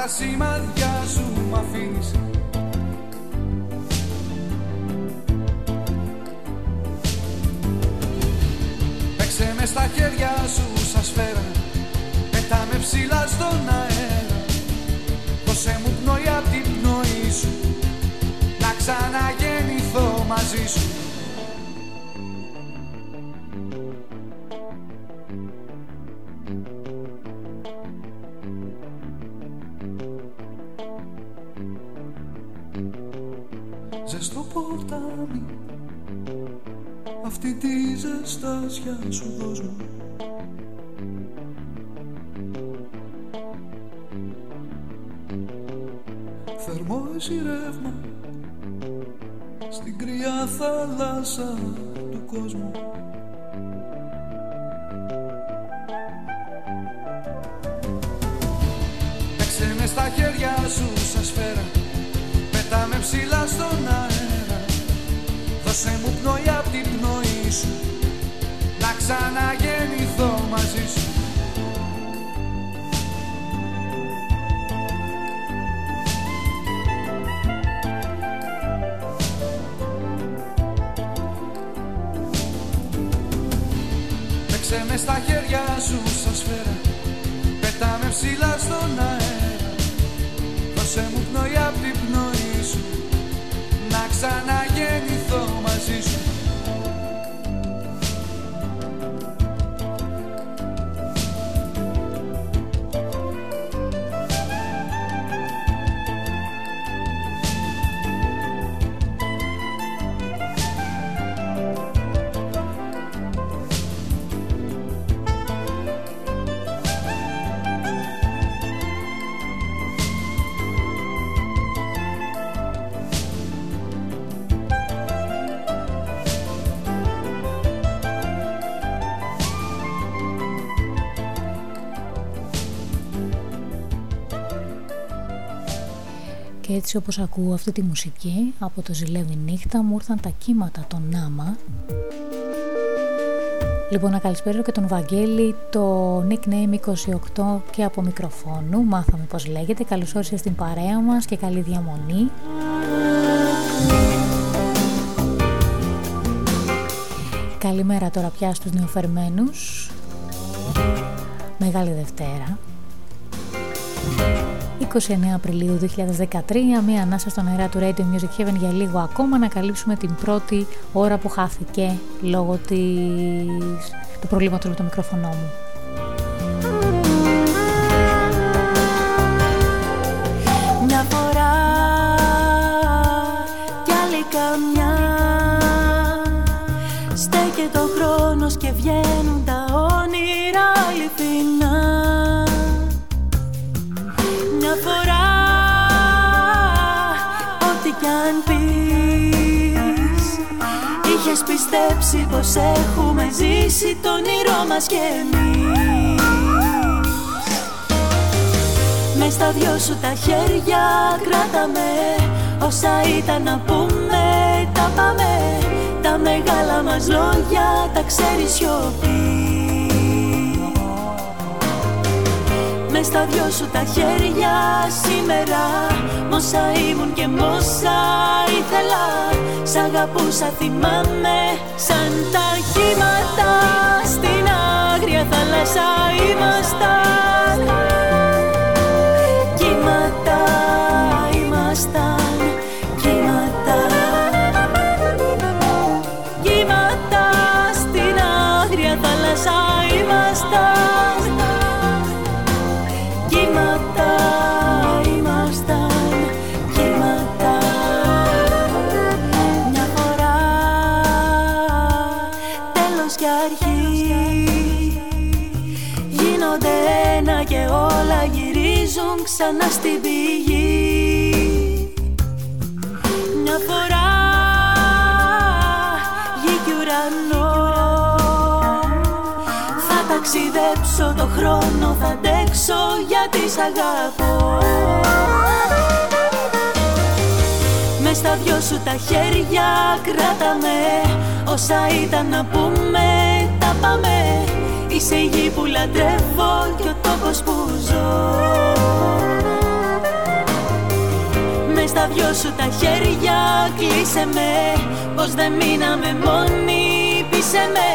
Πάντα σημαδιά σου μ' αφήνεις έτσι όπως ακούω αυτή τη μουσική από το ζηλεύει νύχτα μου ήρθαν τα κύματα των Νάμα Λοιπόν, να καλησπέρισω και τον Βαγγέλη, το nickname 28 και από μικροφόνου. Μάθαμε πώς λέγεται. Καλώς όρισες στην παρέα μας και καλή διαμονή. Καλημέρα τώρα πια στους νεοφερμένους. Μεγάλη Δευτέρα. 29 Απριλίου 2013, μία ανάσα στον αέρα του Radio Music Heaven για λίγο ακόμα να καλύψουμε την πρώτη ώρα που χάθηκε λόγω της... του προβλήματος με το μικρόφωνο μου. Πιστέψει πως έχουμε ζήσει το όνειρό μας κι εμείς. Μες στα δυο σου τα χέρια κράταμε Όσα ήταν να πούμε τα πάμε. Τα μεγάλα μας λόγια τα ξέρεις σιωπή μες στα δυο σου τα χέρια σήμερα. Μόσα ήμουν και μόσα ήθελα Σ' αγαπούσα θυμάμαι. Σαν τα κύματα Στην άγρια θάλασσα ήμασταν ξανά στην πηγή. Μια φορά γη κι ουρανό. Θα ταξιδέψω το χρόνο θα αντέξω γιατί σ' αγαπώ. Μες στα δυο σου τα χέρια κράταμε Όσα ήταν να πούμε τα πάμε Είσαι η γη που λατρεύω και ο τόπος που ζω. Με στα δυο σου τα χέρια κλείσε με Πως δεν μείναμε μόνοι πείσε με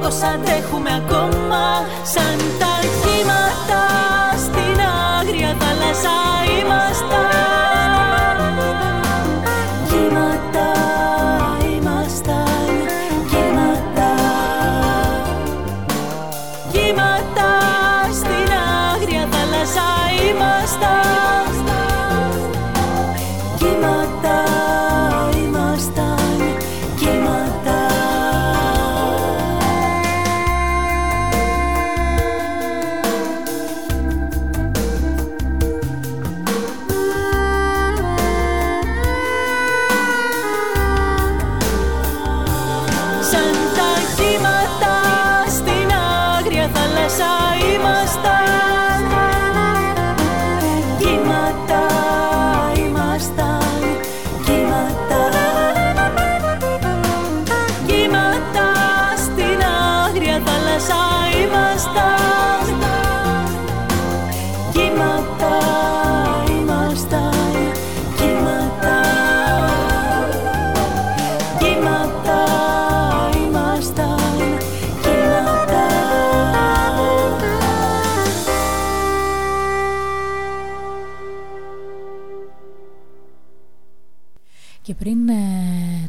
Πως αντέχουμε ακόμα σαν τα κύματα Στην άγρια θάλασσα. Ήμασταν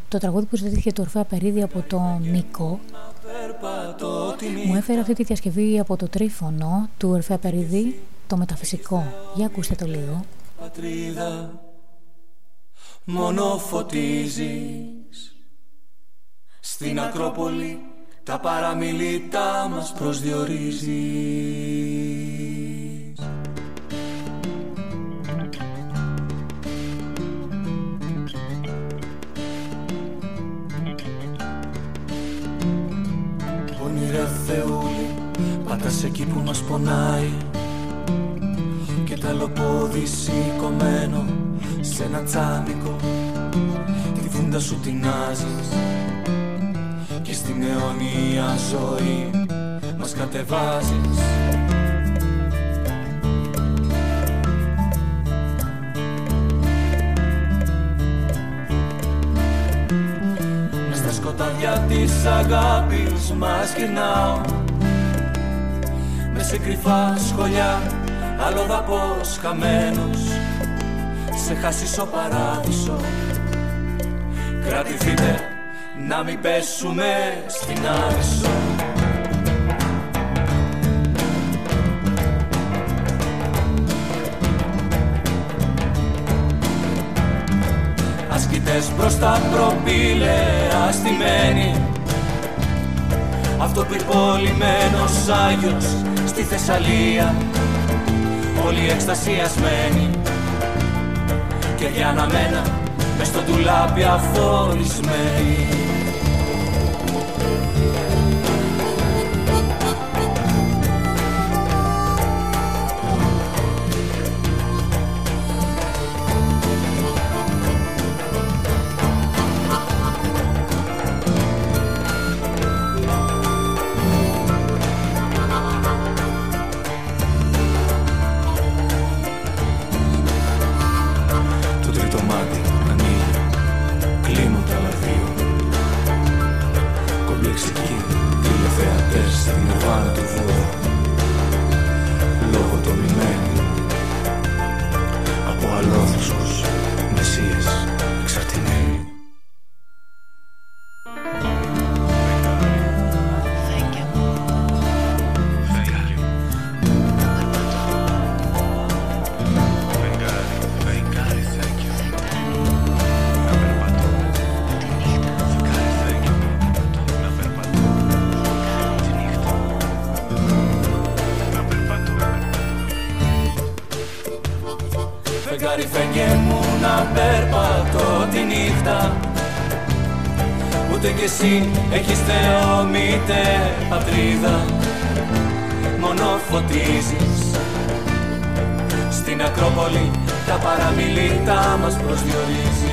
το τραγούδι που ζητήθηκε το Ορφέα Περίδη από τον Νίκο μου έφερε αυτή τη διασκευή από το τρίφωνο του Ορφέα Περίδη το μεταφυσικό. Για ακούστε το λίγο. Πατρίδα μόνο φωτίζεις. Στην Ακρόπολη τα παραμιλήτα μας προσδιορίζεις εκεί που μας πονάει. Και τα λοπόδι σηκωμένο Σε ένα τσάμικο Τη φούντα σου τεινάζεις Και στην αιώνια ζωή Μας κατεβάζεις. Σκοτάδια της αγάπης μας γυρνάω Με σε κρυφά σχολιά άλλο δαπός χαμένος. Σε χάσισο παράδεισο. Κρατηθείτε να μην πέσουμε στην άβυσσο Ασκητές μπροστά προπήλε αστημένοι. Αυτοπυρπολημένος Άγιος στη Θεσσαλία. Όλοι εκστασιασμένοι Και για να μένα μες στο τουλάπι αφορισμένοι κι εσύ έχεις Θεό πατρίδα. Μόνο φωτίζεις. Στην Ακρόπολη τα παραμιλήτα μας προσδιορίζεις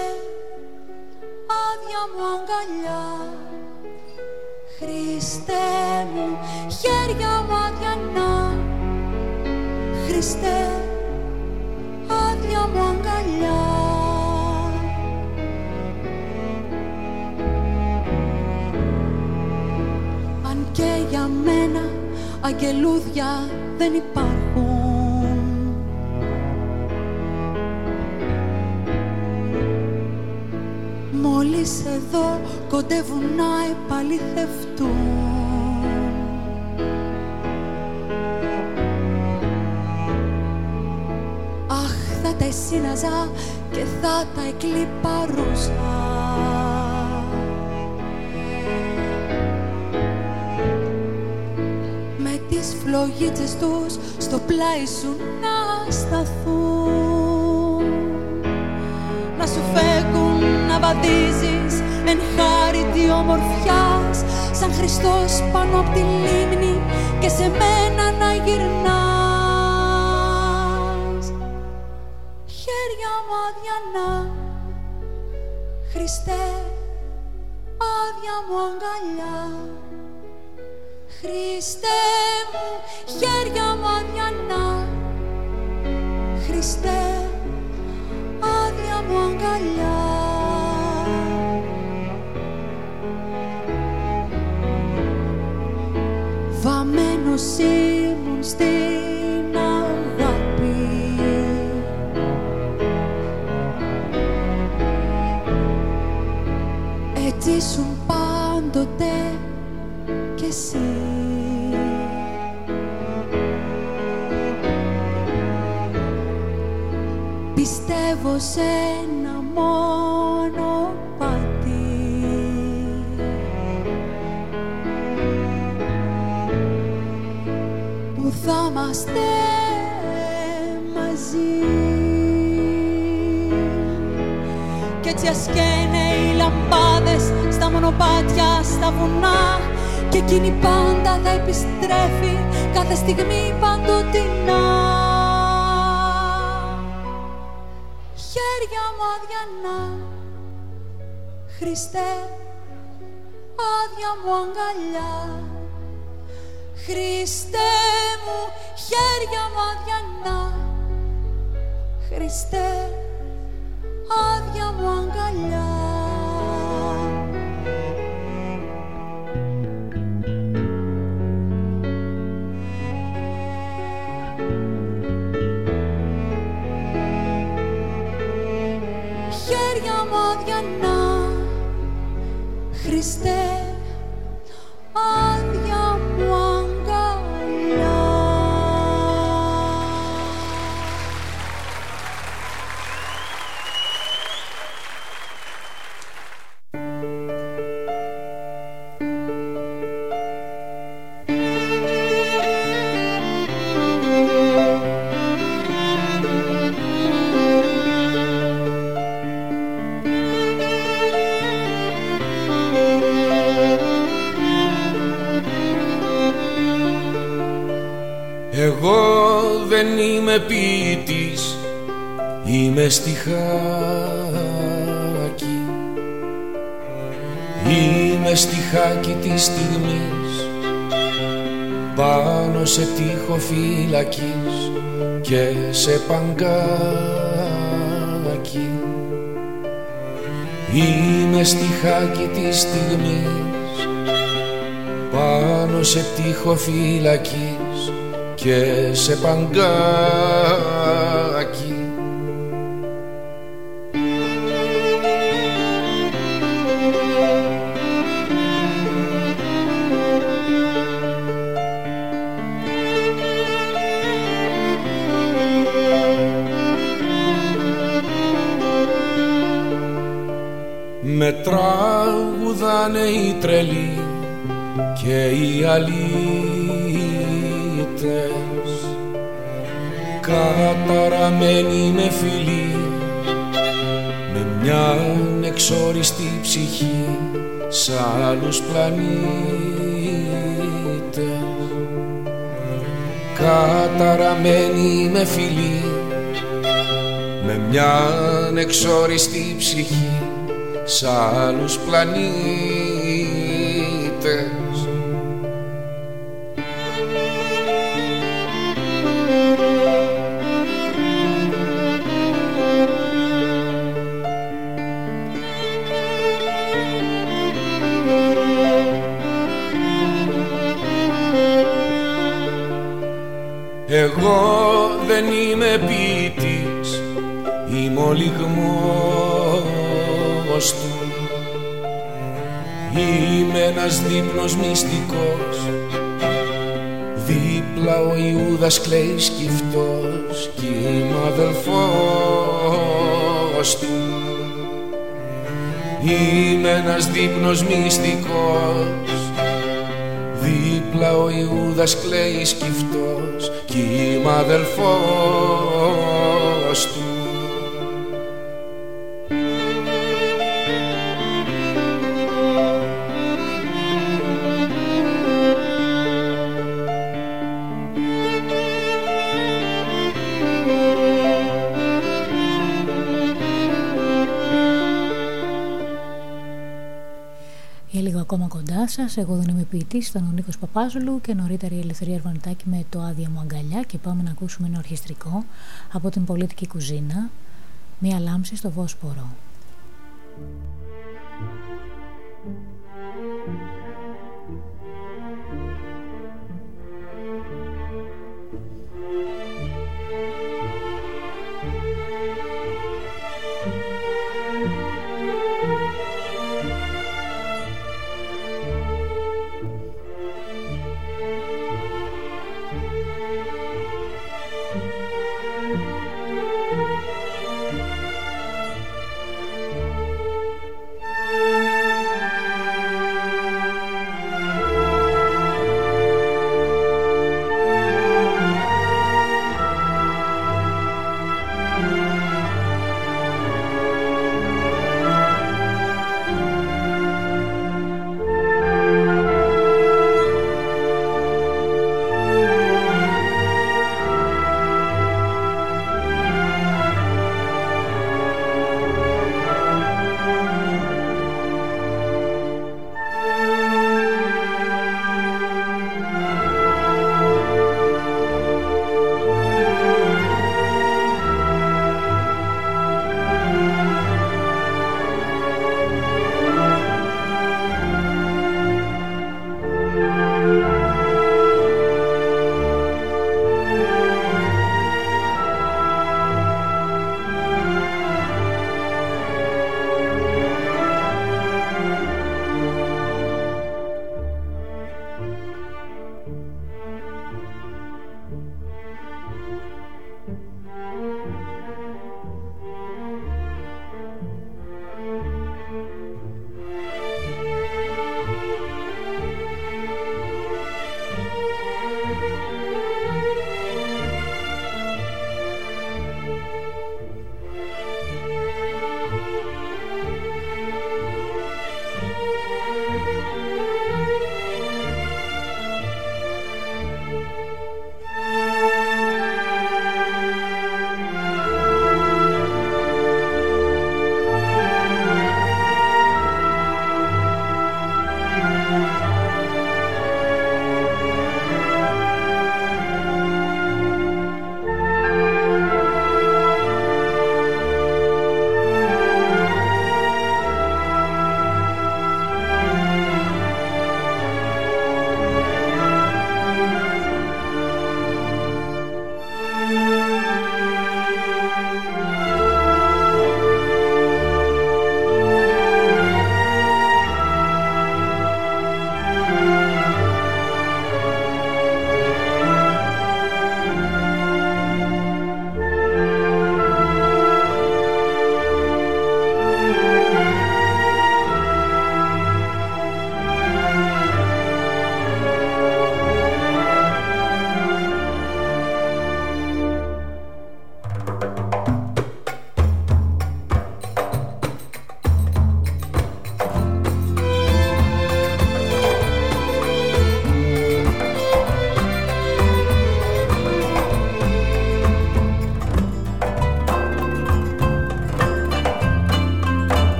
αγγελούδια δεν υπάρχουν. Μόλις εδώ κοντεύουν να επαληθευτούν. Αχ, θα τα εσύναζα και θα τα εκλυπαρούσα φλογίτσες τους στο πλάι σου να σταθούν. Να σου φέγγουν να βαδίζεις εν χάρη ομορφιάς σαν Χριστός πάνω από τη λίμνη και σε μένα να γυρνάς. Χέρια μου αδιανά Χριστέ άδεια μου αγκαλιά. Χριστέ Χριστέ, άδεια μου αγκαλιά σε ένα μόνο πάτη που θα είμαστε μαζί. Κι έτσι ας οι λαμπάδες στα μονοπάτια, στα βουνά. Και εκείνη πάντα θα επιστρέφει κάθε στιγμή παντοτινά Χριστέ, άδεια μου αγκαλιά. Χριστέ μου, χέρια μου αδιανά Χριστέ, άδεια μου αγκαλιά Χριστέ, άδεια σε τείχο φυλακής Και σε παγκάκι. Είμαι στιχάκι της στιγμής Πάνω σε τείχο φυλακής Και σε παγκάκι τρελοί και οι αλήτες. Καταραμένοι με φιλί με μια εξόριστη ψυχή σ' άλλους πλανήτες. Καταραμένοι με φιλί με μια εξόριστη ψυχή σ' άλλους πλανήτες ένας δείπνος μυστικός. Δίπλα ο Ιούδας κλαίει σκυφτός Κι είμαι αδελφός του. Είμαι ένας δείπνος μυστικός. Δίπλα ο Ιούδας κλαίει σκυφτός Κι είμαι αδελφός του Εγώ δεν είμαι ποιητής, ήταν ο Νίκος Παπάζουλου και νωρίτερα η Ελευθερία Αρβανιτάκη με το άδεια μου αγκαλιά. Και πάμε να ακούσουμε ένα ορχιστρικό από την πολιτική κουζίνα. Μία λάμψη στο Βόσπορο.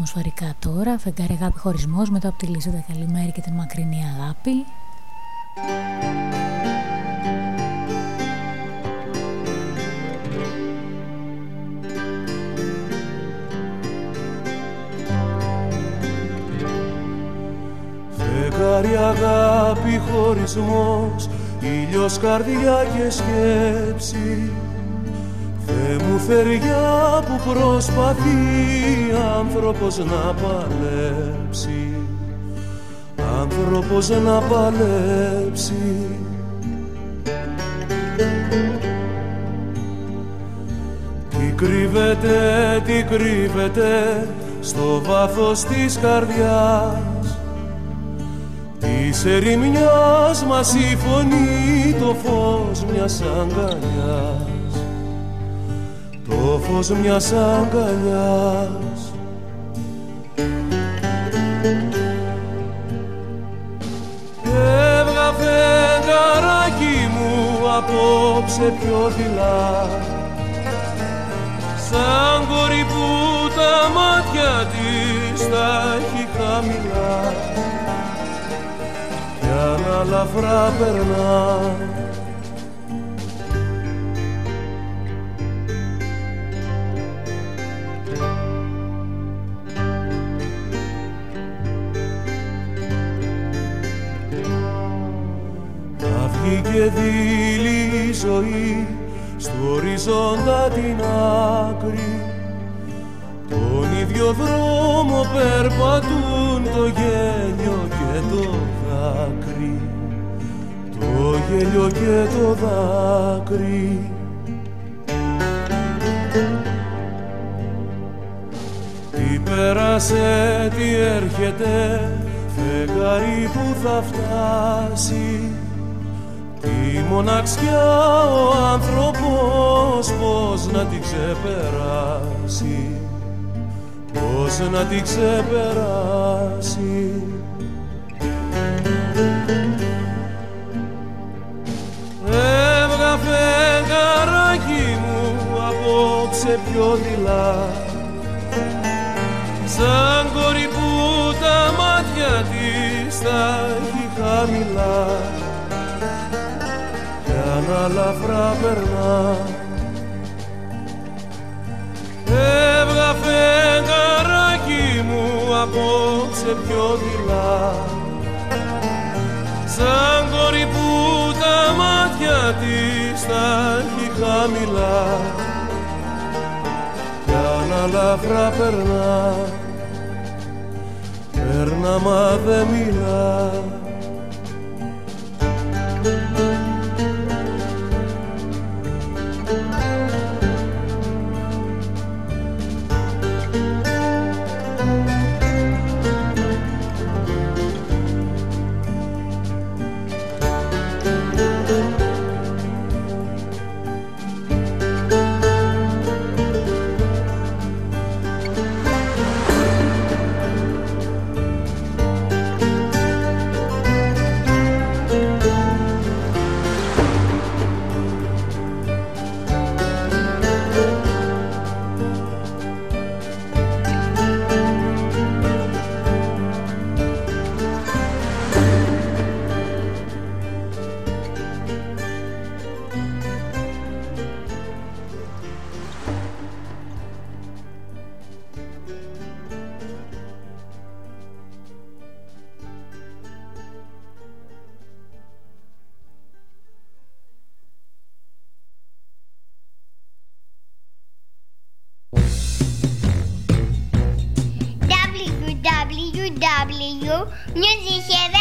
Ατμοσφαιρικά τώρα, φεγγάρι αγάπη χωρισμός μετά από τη Λυσίδα Καλημέρη και την μακρινή αγάπη. Φεγγάρι αγάπη χωρισμός, ήλιος καρδιά και σκέψη μου θεριά που προσπαθείς άνθρωπος να παλέψει. Άνθρωπος να παλέψει. Τι κρύβεται, τι κρύβεται στο βάθος της καρδιάς. Της ερημιάς μας η φωνή το φως μιας αγκαλιάς. Το φως μιας αγκαλιάς πιο δειλά σαν κορή που τα μάτια της τα έχει χαμηλά. Κι αν αλαφρά περνά και δειλή ζωή στου οριζόντα την άκρη. Τον ίδιο δρόμο περπατούν το γέλιο και το δάκρυ. Το γέλιο και το δάκρυ. Τι πέρασε, τι έρχεται φεγγάρι που θα φτάσει μοναξιά ο άνθρωπος πως να την ξεπεράσει πως να την ξεπεράσει. Έβγα φεγγαράκι μου απόψε πιο δειλά. Σαν κορή που τα μάτια της θα έχει χαμηλά κι αν αλαφρά περνά. Έβγα φεγγαράκι μου απόψε πιο δειλά. Σαν κορή που τα μάτια της θα έχει χαμηλά. Κι αν αλαφρά περνά Περνά μα δεν μιλά 牛，你写的。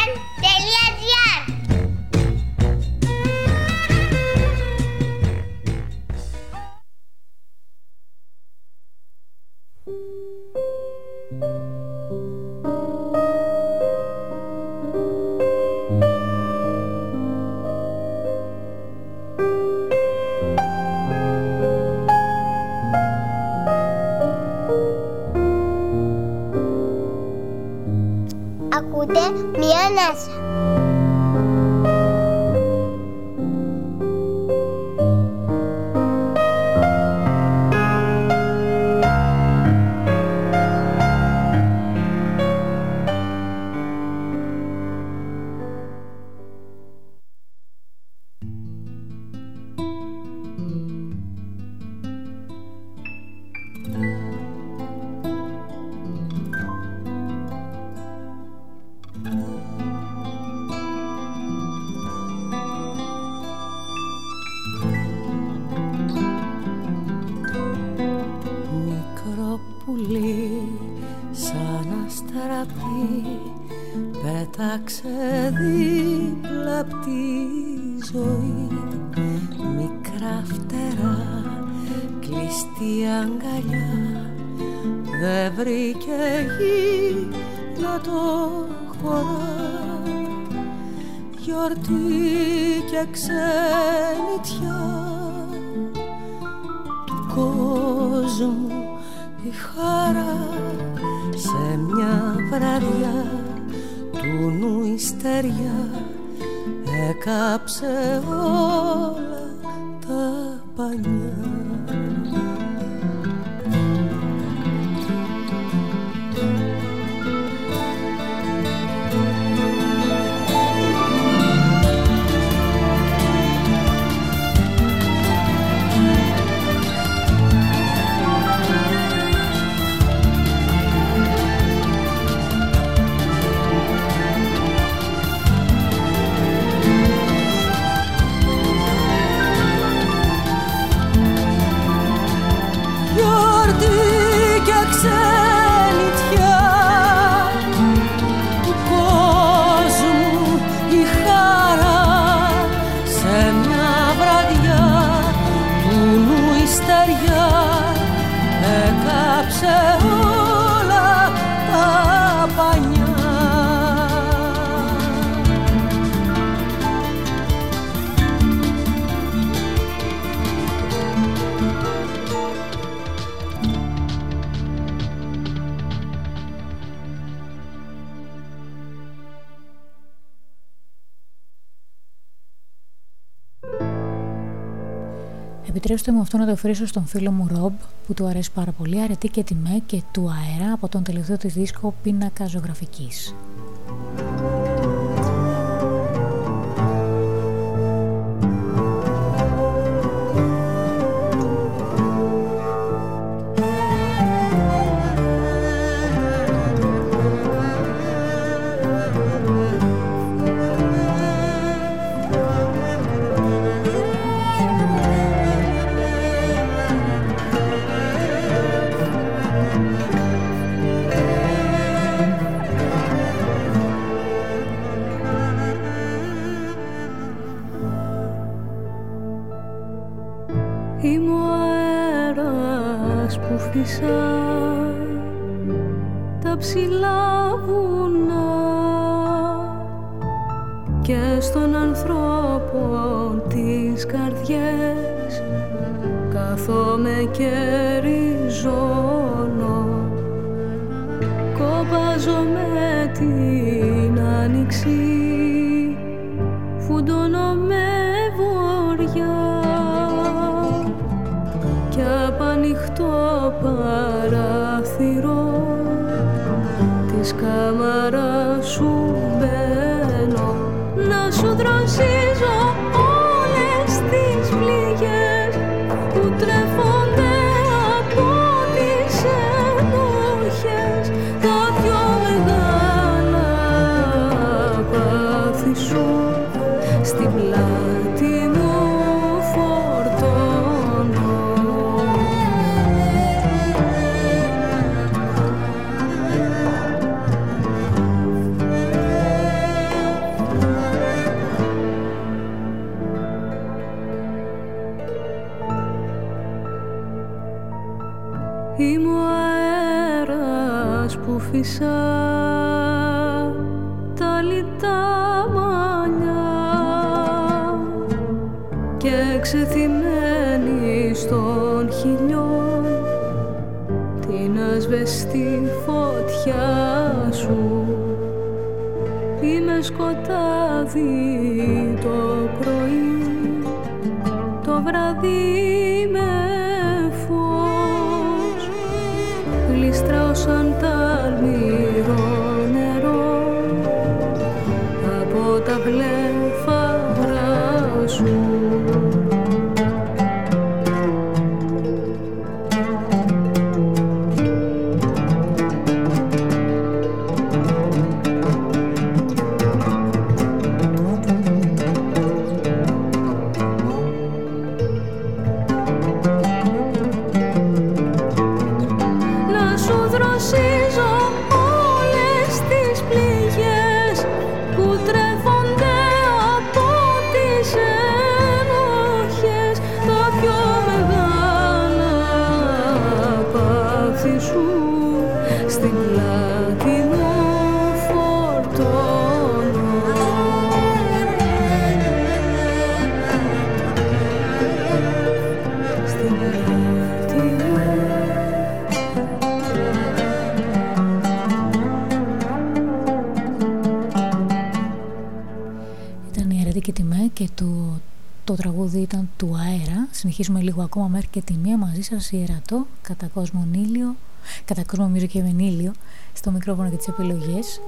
Κοίταξε δίπλα απ' τη ζωή. Μικρά φτερά κλειστή αγκαλιά. Δεν βρήκε γη να το χωρά. Γιορτή και ξενιτιά. πάψε Επιτρέψτε μου αυτό να το αφήσω στον φίλο μου Ρομπ που του αρέσει πάρα πολύ αρετή και τιμέ και του αέρα από τον τελευταίο της δίσκο πίνακα ζωγραφικής. Σας ιερατό κατά κόσμο ήλιο, κατά κόσμο μύρο και βενίλιο στο μικρόφωνο και τις επιλογές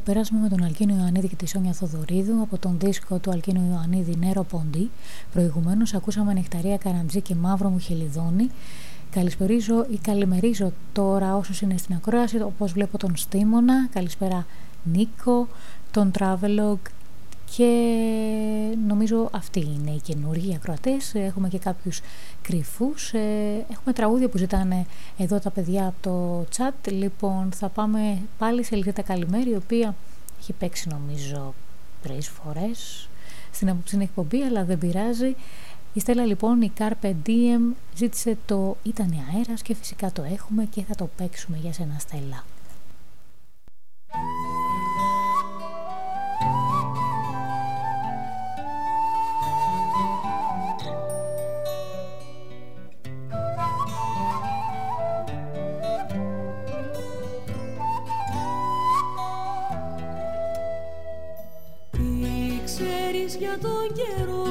πέρασμα με τον Αλκίνο Ιωαννίδη και τη Σόνια Θοδωρίδου από τον δίσκο του Αλκίνο Ιωαννίδη Νέρο Ποντί. Προηγουμένως ακούσαμε Νεκταρία Καραντζή και Μαύρο μου Χελιδόνη. Καλησπερίζω ή καλημερίζω τώρα όσους είναι στην ακρόαση, όπως βλέπω τον Στίμωνα. Καλησπέρα Νίκο, τον Travelog και νομίζω αυτοί είναι οι καινούργοι ακροατές. Έχουμε και κάποιους κρυφούς. Ε, έχουμε τραγούδια που ζητάνε εδώ τα παιδιά από το chat. Λοιπόν, θα πάμε πάλι σε Ελγέτα Καλημέρη, η οποία έχει παίξει νομίζω τρεις φορές στην απόψη εκπομπή, αλλά δεν πειράζει. Η Στέλλα λοιπόν, η Carpe Diem, ζήτησε το «Ήταν αέρας» και φυσικά το έχουμε και θα το παίξουμε για σένα Στέλλα. Για τον καιρό.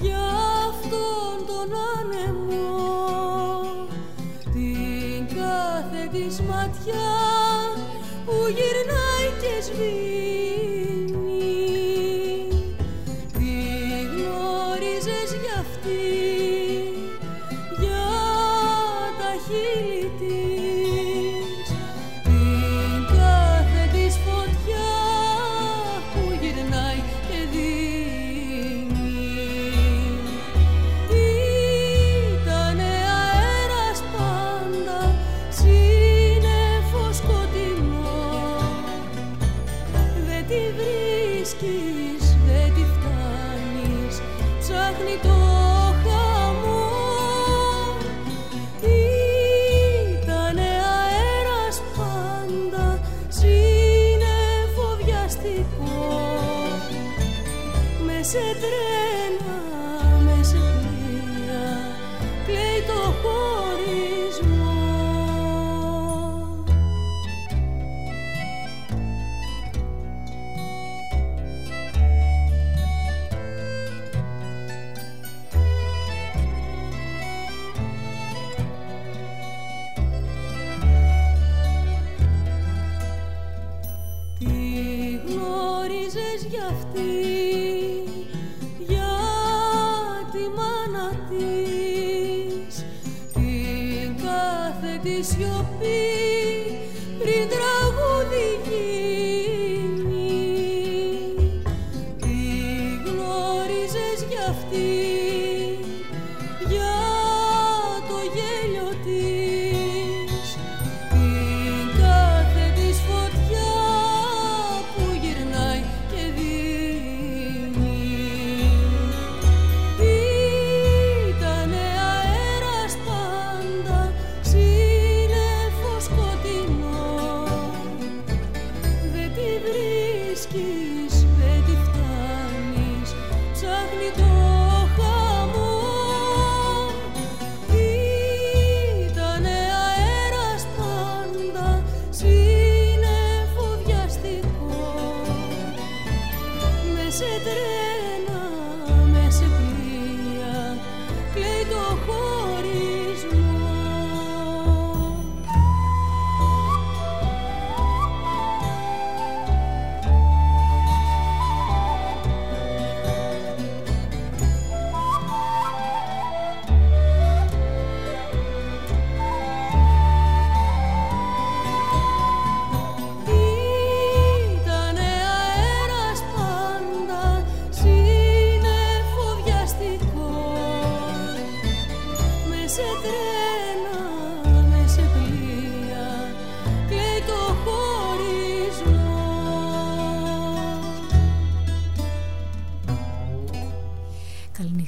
Για αυτόν τον άνεμο. Την κάθε της ματιά που γυρνάει και σβήνει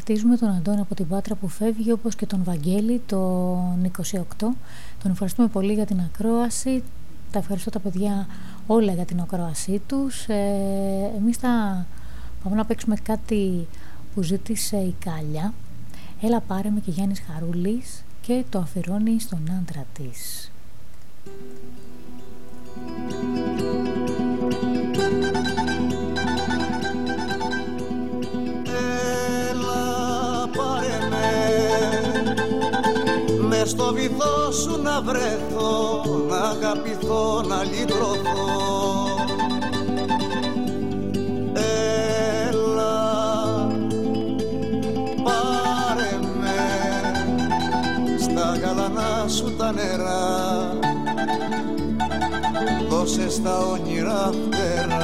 χαιρετίζουμε τον Αντώνη από την Πάτρα που φεύγει όπως και τον Βαγγέλη τον 28 τον ευχαριστούμε πολύ για την ακρόαση. Τα ευχαριστώ τα παιδιά όλα για την ακρόασή τους. Ε, εμείς θα πάμε να παίξουμε κάτι που ζήτησε η Κάλια. Έλα πάρε με και Γιάννης Χαρούλης και το αφιερώνει στον άντρα της στο βυθό σου να βρεθώ να αγαπηθώ, να λυτρωθώ. Έλα, πάρε με στα γαλανά σου τα νερά. Δώσε στα όνειρα φτερά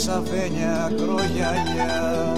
σε χρυσαφένια κρογιαλιά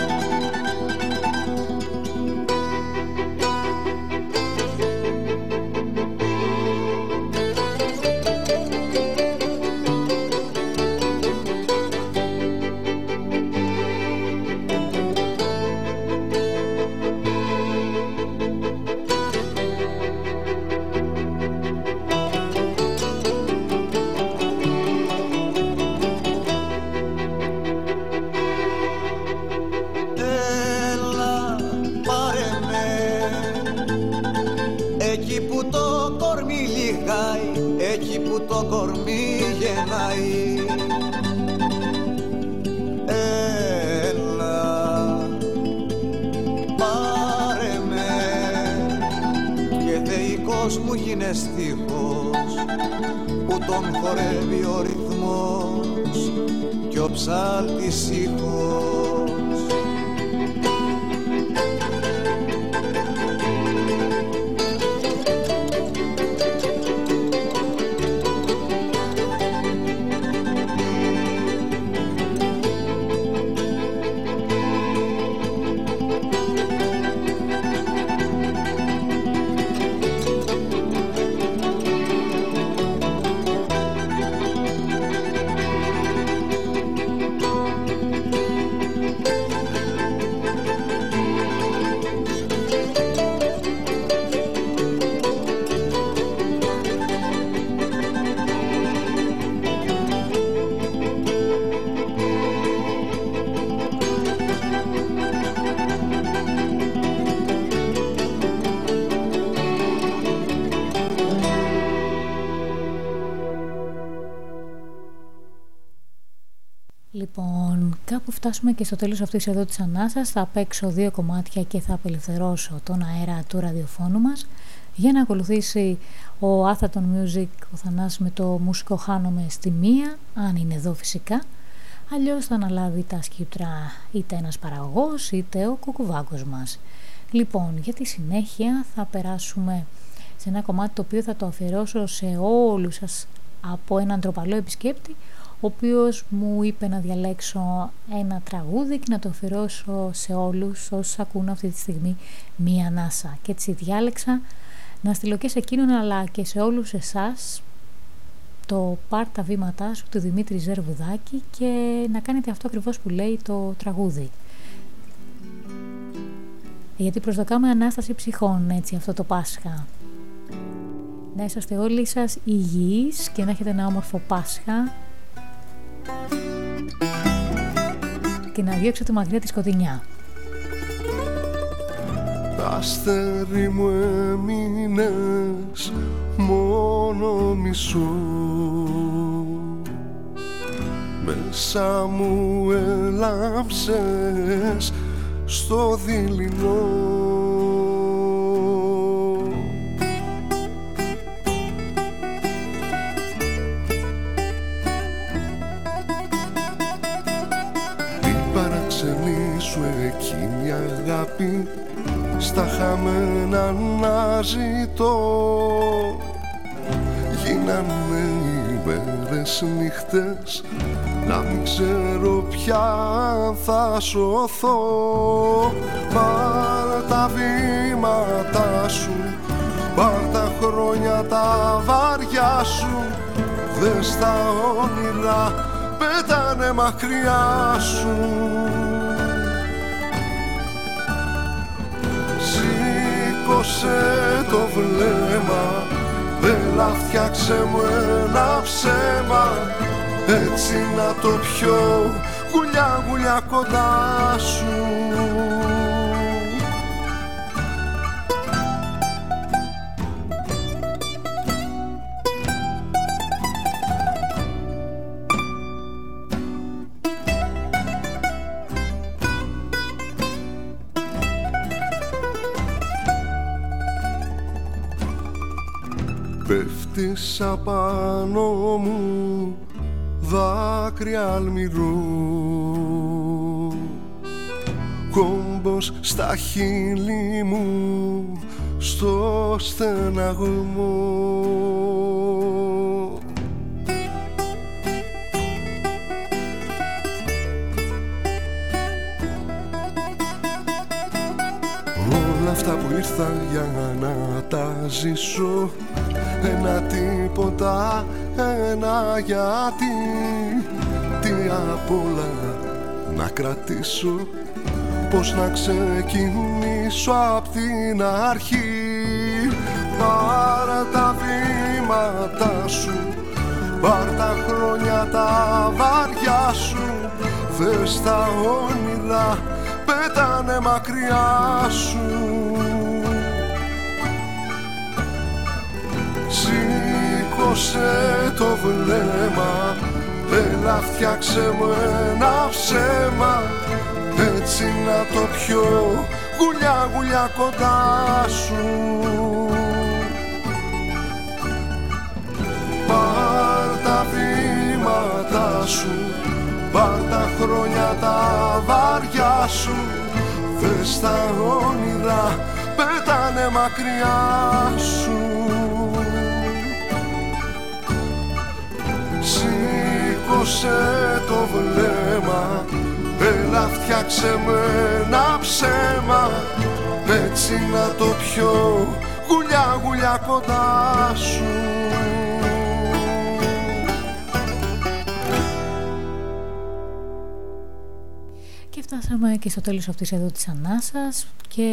φτάσουμε και στο τέλος αυτής εδώ της ανάσας. Θα παίξω δύο κομμάτια και θα απελευθερώσω τον αέρα του ραδιοφώνου μας για να ακολουθήσει ο Άθατον Music ο Θανάσης με το μουσικό χάνομαι στη μία αν είναι εδώ φυσικά. Αλλιώς θα αναλάβει τα σκύπτρα είτε ένας παραγωγός είτε ο κουκουβάκος μας. Λοιπόν για τη συνέχεια θα περάσουμε σε ένα κομμάτι το οποίο θα το αφιερώσω σε όλους σας από έναν τροπαλό επισκέπτη ο οποίος μου είπε να διαλέξω ένα τραγούδι και να το αφιερώσω σε όλους όσους ακούν αυτή τη στιγμή μία ανάσα. Και έτσι διάλεξα να στείλω και σε εκείνον αλλά και σε όλους εσάς το «Πάρ τα βήματά σου» του Δημήτρη Ζερβουδάκη και να κάνετε αυτό ακριβώς που λέει το τραγούδι. Γιατί προσδοκάμε Ανάσταση ψυχών έτσι αυτό το Πάσχα. Να είσαστε όλοι σας υγιείς και να έχετε ένα όμορφο Πάσχα και να διώξω μακριά της σκοτεινιά. Αστέρι μου έμεινες μόνο μισό Μέσα μου έλαψες στο δειλινό στα χαμένα να ζητώ. Γίνανε ημέρες νύχτες να μην ξέρω πια θα σωθώ. Πάρ τα βήματα σου Πάρ τα χρόνια τα βάρια σου. Δες τα όνειρα πέτανε μακριά σου σήκωσε το βλέμμα Έλα φτιάξε μου ένα ψέμα. Έτσι να το πιω γουλιά γουλιά κοντά σου Πέφτεις απάνω μου δάκρυα αλμυρού. Κόμπος στα χείλη μου στο στεναγμό Όλα αυτά που ήρθα για να τα ζήσω ένα τίποτα, ένα γιατί. Τι απ' όλα να κρατήσω Πώς να ξεκινήσω απ' την αρχή. Πάρε τα βήματα σου Πάρ τα χρόνια τα βάρια σου. Θες τα όνειρα πέτανε μακριά σου σε το βλέμμα Έλα φτιάξε μου ένα ψέμα. Έτσι να το πιω Γουλιά γουλιά κοντά σου. Πάρ τα βήματα σου πάρτα χρόνια τα βαριά σου. Δες τα όνειρα πέτανε μακριά σου. Σήκωσε το βλέμμα Έλα φτιάξε με ένα ψέμα. Έτσι να το πιω γουλιά γουλιά κοντά σου φτάσαμε και στο τέλος αυτής εδώ της ανάσας και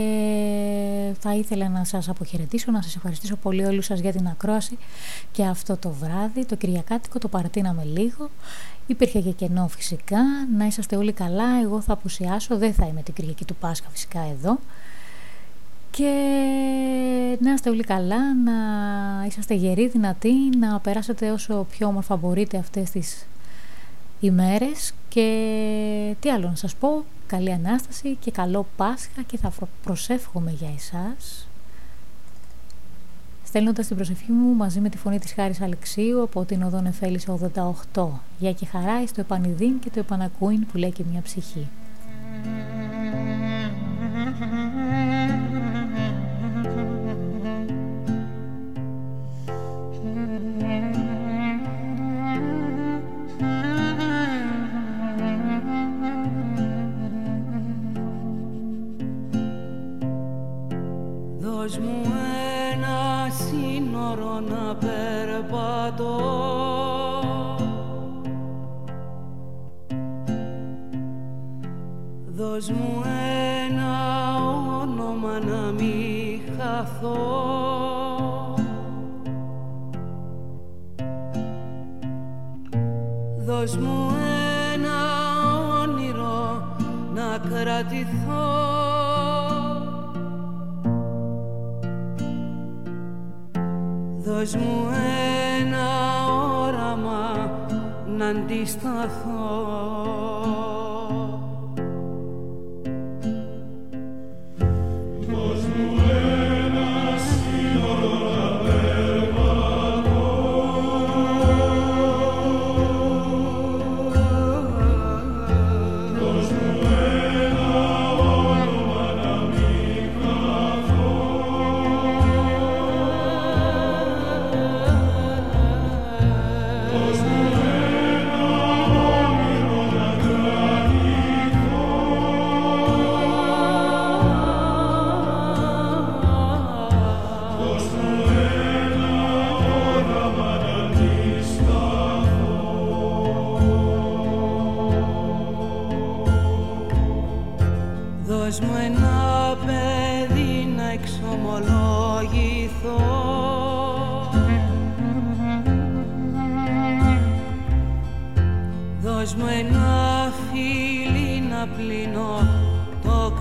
θα ήθελα να σας αποχαιρετήσω, να σας ευχαριστήσω πολύ όλους σας για την ακρόαση και αυτό το βράδυ, το Κυριακάτικο, το παρατείναμε λίγο. Υπήρχε και κενό φυσικά, να είσαστε όλοι καλά, εγώ θα απουσιάσω, δεν θα είμαι την Κυριακή του Πάσχα φυσικά εδώ. Και να είστε όλοι καλά, να είσαστε γεροί, δυνατοί, να περάσετε όσο πιο όμορφα μπορείτε αυτές τις ημέρες και τι άλλο να σας πω, καλή Ανάσταση και καλό Πάσχα και θα προσεύχομαι για εσάς στέλνοντας την προσευχή μου μαζί με τη φωνή της Χάρης Αλεξίου από την Οδόν Εφέλης 88 για και χαρά στο επανειδήν και το επανακούιν που λέει και μια ψυχή. Δώσ' μου ένα σύνορο να περπατώ. Δώσ' μου ένα όνομα να μην χαθώ. Δώσ' μου ένα όνειρο να κρατηθώ Δώσ' μου ένα όραμα να αντισταθώ